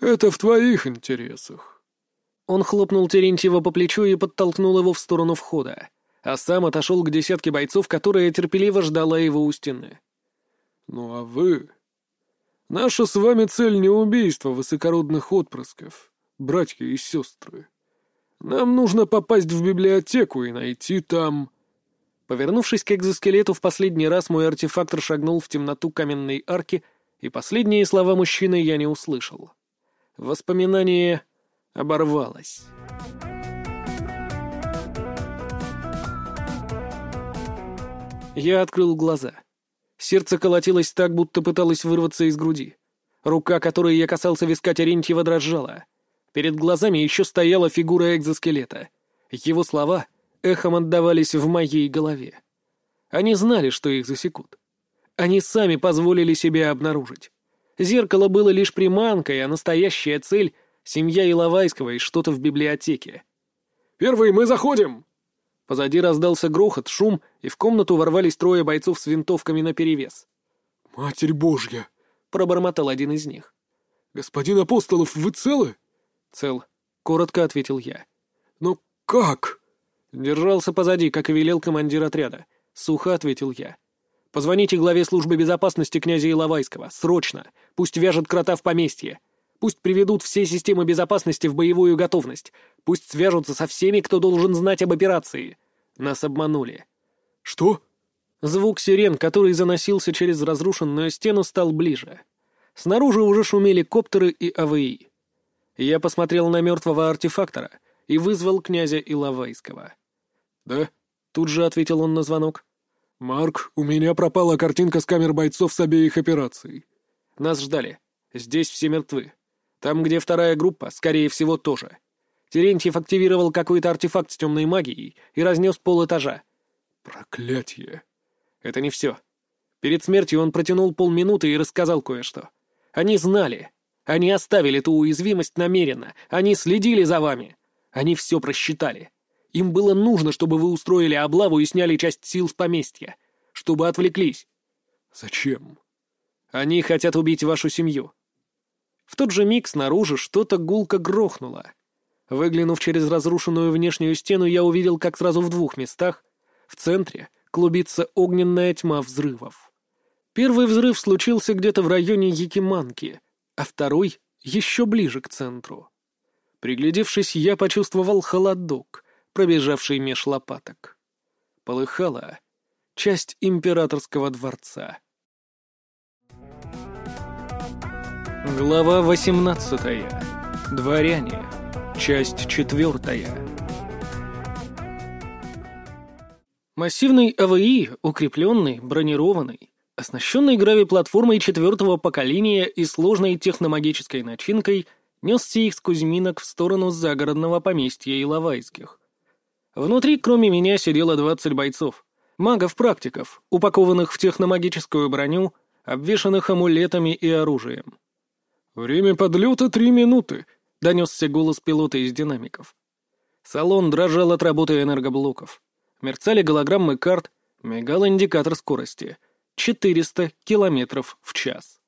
Это в твоих интересах».
Он хлопнул Терентьева по плечу и подтолкнул его в сторону входа, а сам отошел к десятке бойцов, которая терпеливо ждала его у стены.
«Ну а вы...» «Наша с вами цель не убийство высокородных отпрысков, братья и сестры. Нам нужно попасть в библиотеку и найти там...»
Повернувшись к экзоскелету в последний раз, мой артефактор шагнул в темноту каменной арки, и последние слова мужчины я не услышал. Воспоминание оборвалось. Я открыл глаза. Сердце колотилось так, будто пыталось вырваться из груди. Рука, которой я касался виска Терентьева, дрожала. Перед глазами еще стояла фигура экзоскелета. Его слова эхом отдавались в моей голове. Они знали, что их засекут. Они сами позволили себя обнаружить. Зеркало было лишь приманкой, а настоящая цель — семья Иловайского и что-то в библиотеке.
«Первый, мы заходим!»
Позади раздался грохот, шум, и в комнату ворвались трое бойцов с винтовками наперевес.
«Матерь Божья!»
— пробормотал один из них.
«Господин Апостолов, вы целы?»
«Цел», — коротко ответил я.
«Но как?»
«Держался позади, как и велел командир отряда», — сухо ответил я. «Позвоните главе службы безопасности князя Иловайского. Срочно. Пусть вяжет крота в поместье. Пусть приведут все системы безопасности в боевую готовность. Пусть свяжутся со всеми, кто должен знать об операции. Нас обманули».
«Что?»
Звук сирен, который заносился через разрушенную стену, стал ближе. Снаружи уже шумели коптеры и АВИ. Я посмотрел на мертвого артефактора и вызвал князя Иловайского.
«Да?»
— тут же ответил он на звонок.
«Марк, у меня пропала картинка с камер бойцов с обеих операций».
«Нас ждали. Здесь все мертвы. Там, где вторая группа, скорее всего, тоже. Терентьев активировал какой-то артефакт с темной магией и разнес пол этажа.
Проклятье.
Это не все. Перед смертью он протянул полминуты и рассказал кое-что. Они знали. Они оставили ту уязвимость намеренно. Они следили за вами. Они все просчитали. Им было нужно, чтобы вы устроили облаву и сняли часть сил с поместья. Чтобы отвлеклись.
Зачем?
Они хотят убить вашу семью. В тот же миг снаружи что-то гулко грохнуло. Выглянув через разрушенную внешнюю стену, я увидел, как сразу в двух местах, в центре, клубится огненная тьма взрывов. Первый взрыв случился где-то в районе Якиманки, а второй — еще ближе к центру. Приглядевшись, я почувствовал холодок, пробежавший меж лопаток. Полыхала часть императорского дворца. Глава 18. Дворяне. Часть 4. Массивный АВИ, укрепленный, бронированный, оснащенный гравиплатформой четвертого поколения и сложной техномагической начинкой, несся их с Кузьминок в сторону загородного поместья Иловайских. Внутри, кроме меня, сидело 20 бойцов, магов-практиков, упакованных в техномагическую броню, обвешанных амулетами и оружием.
«Время подлета — три минуты», —
донесся голос пилота из динамиков. Салон дрожал от работы энергоблоков. Мерцали голограммы карт, мигал индикатор скорости. 400 километров в час.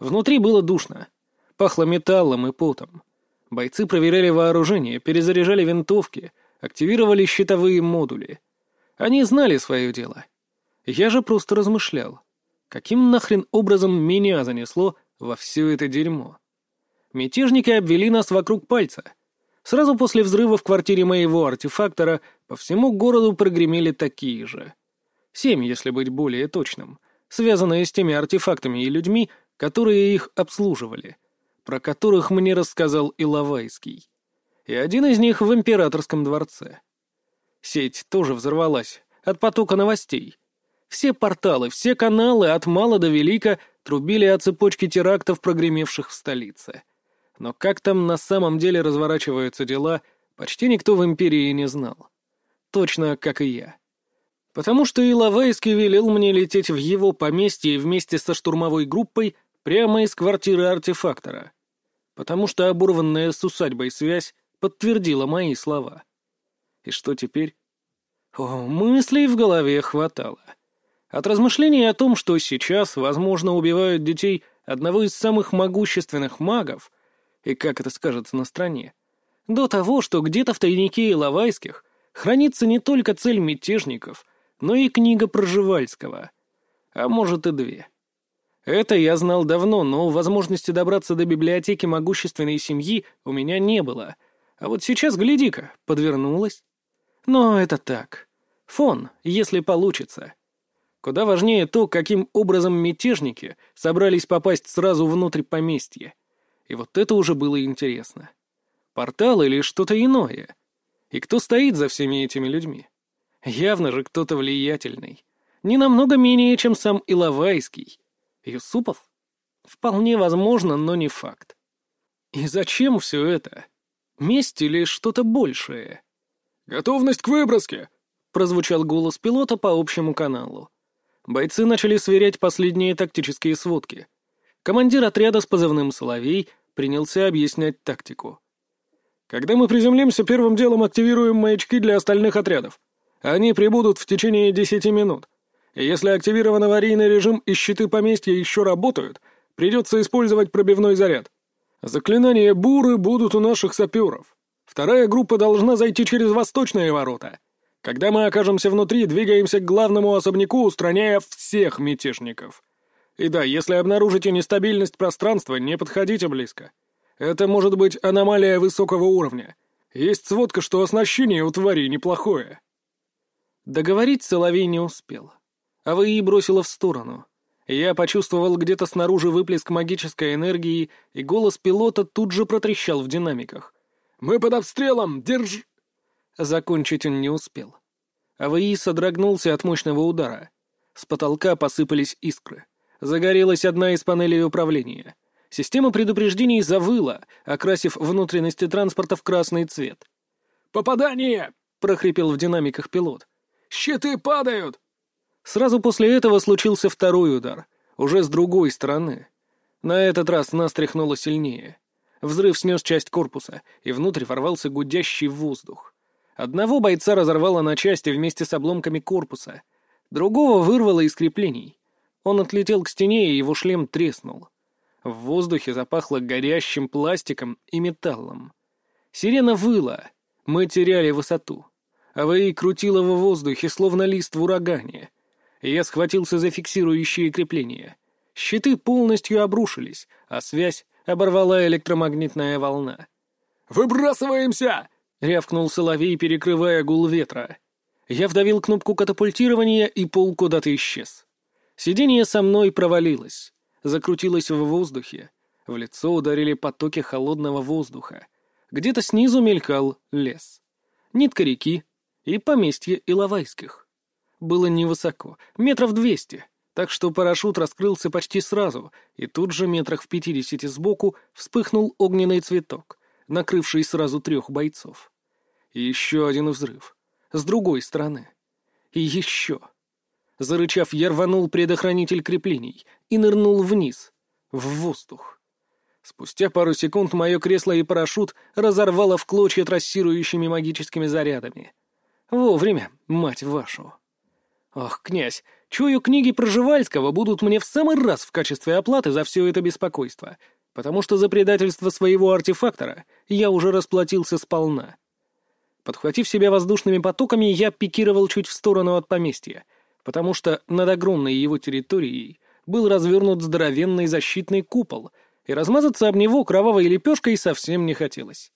Внутри было душно. Пахло металлом и потом. Бойцы проверяли вооружение, перезаряжали винтовки — активировали щитовые модули. Они знали свое дело. Я же просто размышлял. Каким нахрен образом меня занесло во все это дерьмо? Мятежники обвели нас вокруг пальца. Сразу после взрыва в квартире моего артефактора по всему городу прогремели такие же. Семь, если быть более точным, связанные с теми артефактами и людьми, которые их обслуживали, про которых мне рассказал Иловайский и один из них в императорском дворце. Сеть тоже взорвалась от потока новостей. Все порталы, все каналы от мала до велика трубили о цепочке терактов, прогремевших в столице. Но как там на самом деле разворачиваются дела, почти никто в империи не знал. Точно, как и я. Потому что Иловайский велел мне лететь в его поместье вместе со штурмовой группой прямо из квартиры артефактора. Потому что оборванная с усадьбой связь подтвердила мои слова. И что теперь? О, мыслей в голове хватало. От размышлений о том, что сейчас, возможно, убивают детей одного из самых могущественных магов, и как это скажется на стране, До того, что где-то в тайнике Иловайских хранится не только цель мятежников, но и книга Проживальского. А может и две. Это я знал давно, но возможности добраться до библиотеки могущественной семьи у меня не было. А вот сейчас, гляди-ка, подвернулась. Но это так. Фон, если получится. Куда важнее то, каким образом мятежники собрались попасть сразу внутрь поместья. И вот это уже было интересно. Портал или что-то иное? И кто стоит за всеми этими людьми? Явно же кто-то влиятельный. Не намного менее, чем сам Иловайский. Юсупов? Вполне возможно, но не факт. И зачем все это? Месть или что-то большее?
«Готовность к выброске!» — прозвучал голос пилота по общему каналу.
Бойцы начали сверять последние тактические сводки. Командир отряда с позывным «Соловей» принялся объяснять тактику.
«Когда мы приземлимся, первым делом активируем маячки для остальных отрядов. Они прибудут в течение десяти минут. Если активирован аварийный режим и щиты поместья еще работают, придется использовать пробивной заряд. Заклинания буры будут у наших саперов. Вторая группа должна зайти через восточные ворота. Когда мы окажемся внутри, двигаемся к главному особняку, устраняя всех мятежников. И да, если обнаружите нестабильность пространства, не подходите близко. Это может быть аномалия высокого уровня. Есть сводка, что оснащение у твари неплохое.
Договорить Соловей не успел. А вы и бросила в сторону. Я почувствовал где-то снаружи выплеск магической энергии, и голос пилота тут же протрещал в динамиках.
«Мы под обстрелом! Держ...»
Закончить он не успел. АВИ содрогнулся от мощного удара. С потолка посыпались искры. Загорелась одна из панелей управления. Система предупреждений завыла, окрасив внутренности транспорта в красный цвет.
«Попадание!» — прохрипел в динамиках пилот. «Щиты падают!»
Сразу после этого случился второй удар, уже с другой стороны. На этот раз нас тряхнуло сильнее. Взрыв снес часть корпуса, и внутрь ворвался гудящий воздух. Одного бойца разорвало на части вместе с обломками корпуса, другого вырвало из креплений. Он отлетел к стене, и его шлем треснул. В воздухе запахло горящим пластиком и металлом. Сирена выла. Мы теряли высоту. АВИ крутила в воздухе, словно лист в урагане. Я схватился за фиксирующие крепления. Щиты полностью обрушились, а связь оборвала электромагнитная волна.
«Выбрасываемся!»
— рявкнул Соловей, перекрывая гул ветра. Я вдавил кнопку катапультирования, и пол куда-то исчез. Сиденье со мной провалилось, закрутилось в воздухе. В лицо ударили потоки холодного воздуха. Где-то снизу мелькал лес. Нитка реки и поместье Иловайских. Было невысоко, метров двести, так что парашют раскрылся почти сразу, и тут же метрах в пятидесяти сбоку вспыхнул огненный цветок — накрывший сразу трех бойцов. Еще один взрыв. С другой стороны. И еще. Зарычав, я рванул предохранитель креплений и нырнул вниз, в воздух. Спустя пару секунд мое кресло и парашют разорвало в клочья трассирующими магическими зарядами. Вовремя, мать вашу. Ох, князь, чую, книги Проживальского будут мне в самый раз в качестве оплаты за все это беспокойство — потому что за предательство своего артефактора я уже расплатился сполна. Подхватив себя воздушными потоками, я пикировал чуть в сторону от поместья, потому что над огромной его территорией был развернут здоровенный защитный купол, и размазаться об него кровавой лепешкой совсем не хотелось.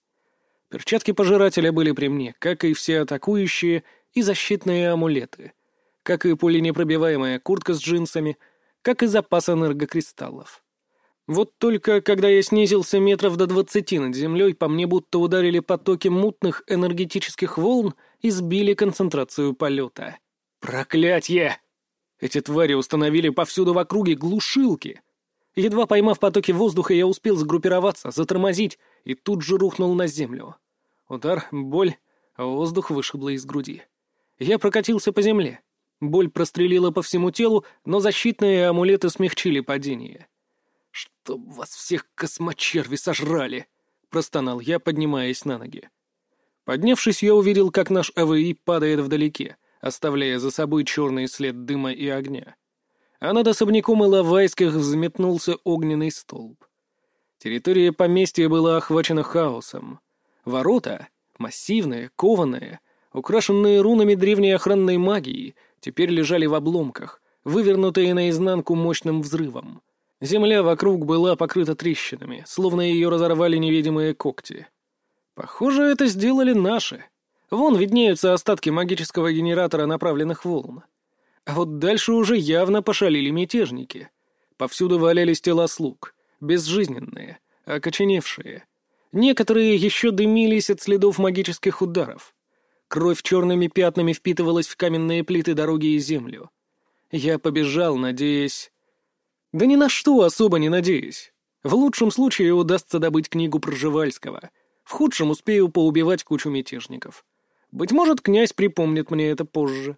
Перчатки пожирателя были при мне, как и все атакующие и защитные амулеты, как и пуленепробиваемая куртка с джинсами, как и запас энергокристаллов. Вот только, когда я снизился метров до двадцати над землей, по мне будто ударили потоки мутных энергетических волн и сбили концентрацию полета. Проклятье! Эти твари установили повсюду в округе глушилки. Едва поймав потоки воздуха, я успел сгруппироваться, затормозить и тут же рухнул на землю. Удар, боль, воздух вышибло из груди. Я прокатился по земле. Боль прострелила по всему телу, но защитные амулеты смягчили падение. «Чтоб вас всех космочерви сожрали!» — простонал я, поднимаясь на ноги. Поднявшись, я увидел, как наш АВИ падает вдалеке, оставляя за собой черный след дыма и огня. А над особняком Иловайских взметнулся огненный столб. Территория поместья была охвачена хаосом. Ворота, массивные, кованые, украшенные рунами древней охранной магии, теперь лежали в обломках, вывернутые наизнанку мощным взрывом. Земля вокруг была покрыта трещинами, словно ее разорвали невидимые когти. Похоже, это сделали наши. Вон виднеются остатки магического генератора направленных волн. А вот дальше уже явно пошалили мятежники. Повсюду валялись тела слуг, безжизненные, окоченевшие. Некоторые еще дымились от следов магических ударов. Кровь черными пятнами впитывалась в каменные плиты дороги и землю. Я побежал, надеясь... Да ни на что особо не надеюсь. В лучшем случае удастся добыть книгу Пржевальского. В худшем успею поубивать кучу мятежников. Быть может, князь припомнит мне это позже.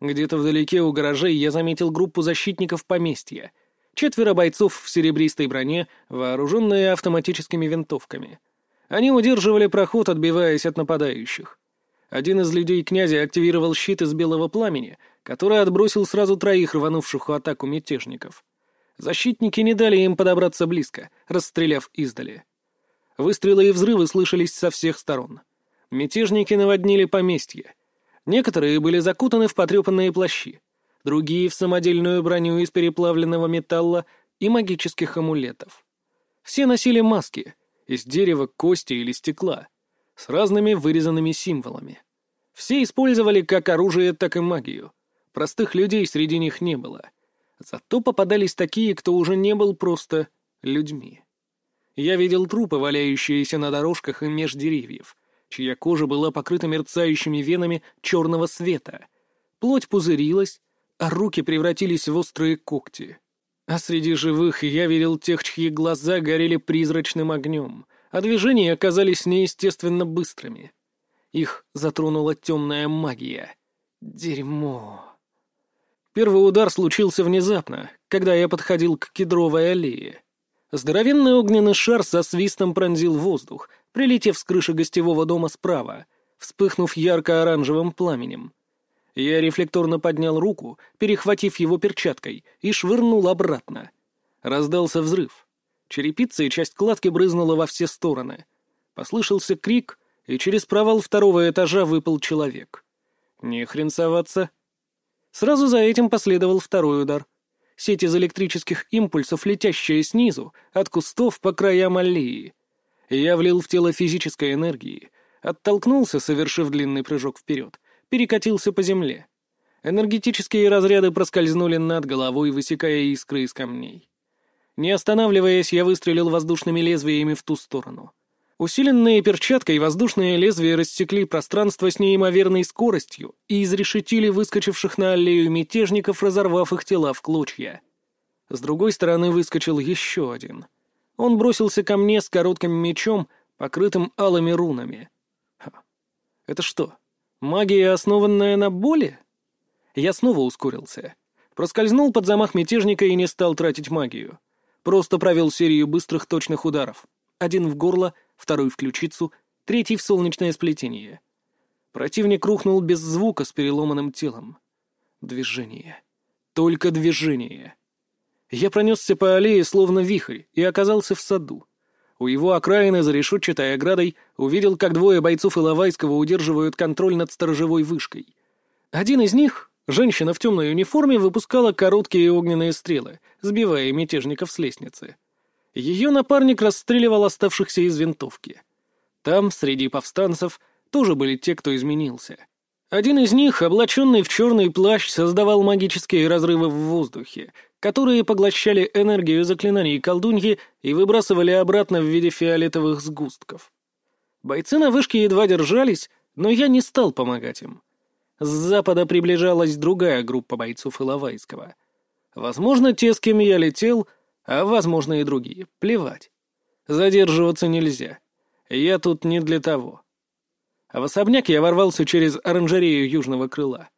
Где-то вдалеке у гаражей я заметил группу защитников поместья. Четверо бойцов в серебристой броне, вооруженные автоматическими винтовками. Они удерживали проход, отбиваясь от нападающих. Один из людей князя активировал щит из белого пламени, который отбросил сразу троих рванувших в атаку мятежников. Защитники не дали им подобраться близко, расстреляв издали. Выстрелы и взрывы слышались со всех сторон. Мятежники наводнили поместье. Некоторые были закутаны в потрепанные плащи, другие — в самодельную броню из переплавленного металла и магических амулетов. Все носили маски из дерева, кости или стекла, с разными вырезанными символами. Все использовали как оружие, так и магию. Простых людей среди них не было — Зато попадались такие, кто уже не был просто людьми. Я видел трупы, валяющиеся на дорожках и меж деревьев, чья кожа была покрыта мерцающими венами черного света. Плоть пузырилась, а руки превратились в острые когти. А среди живых я видел тех, чьи глаза горели призрачным огнем, а движения оказались неестественно быстрыми. Их затронула темная магия. Дерьмо. Первый удар случился внезапно, когда я подходил к кедровой аллее. Здоровенный огненный шар со свистом пронзил воздух, прилетев с крыши гостевого дома справа, вспыхнув ярко-оранжевым пламенем. Я рефлекторно поднял руку, перехватив его перчаткой, и швырнул обратно. Раздался взрыв. Черепица и часть кладки брызнула во все стороны. Послышался крик, и через провал второго этажа выпал человек. Не хрен соваться. Сразу за этим последовал второй удар. Сеть из электрических импульсов, летящая снизу, от кустов по краям аллеи. Я влил в тело физической энергии, оттолкнулся, совершив длинный прыжок вперед, перекатился по земле. Энергетические разряды проскользнули над головой, высекая искры из камней. Не останавливаясь, я выстрелил воздушными лезвиями в ту сторону. Усиленные перчаткой воздушные лезвия рассекли пространство с неимоверной скоростью и изрешетили выскочивших на аллею мятежников, разорвав их тела в клочья. С другой стороны выскочил еще один. Он бросился ко мне с коротким мечом, покрытым алыми рунами. Ха. Это что, магия, основанная на боли? Я снова ускорился. Проскользнул под замах мятежника и не стал тратить магию. Просто провел серию быстрых точных ударов. Один в горло, второй в ключицу, третий в солнечное сплетение. Противник рухнул без звука с переломанным телом. Движение. Только движение. Я пронесся по аллее, словно вихрь, и оказался в саду. У его окраины, за решетчатой оградой, увидел, как двое бойцов Иловайского удерживают контроль над сторожевой вышкой. Один из них, женщина в темной униформе, выпускала короткие огненные стрелы, сбивая мятежников с лестницы. Ее напарник расстреливал оставшихся из винтовки. Там, среди повстанцев, тоже были те, кто изменился. Один из них, облаченный в черный плащ, создавал магические разрывы в воздухе, которые поглощали энергию заклинаний колдуньи и выбрасывали обратно в виде фиолетовых сгустков. Бойцы на вышке едва держались, но я не стал помогать им. С запада приближалась другая группа бойцов Иловайского. Возможно, те, с кем я летел — а, возможно, и другие. Плевать. Задерживаться нельзя. Я тут не для того. А в особняк я ворвался через оранжерею южного крыла.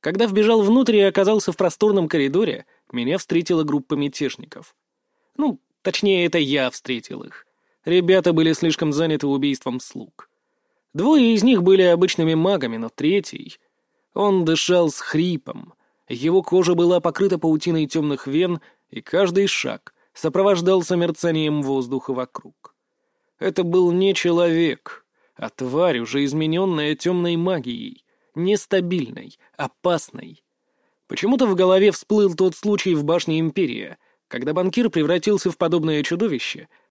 Когда вбежал внутрь и оказался в просторном коридоре, меня встретила группа мятежников. Ну, точнее, это я встретил их. Ребята были слишком заняты убийством слуг. Двое из них были обычными магами, но третий... Он дышал с хрипом. Его кожа была покрыта паутиной темных вен, и каждый шаг сопровождался мерцанием воздуха вокруг. Это был не человек, а тварь, уже измененная темной магией, нестабильной, опасной. Почему-то в голове всплыл тот случай в башне Империя, когда банкир превратился в подобное чудовище,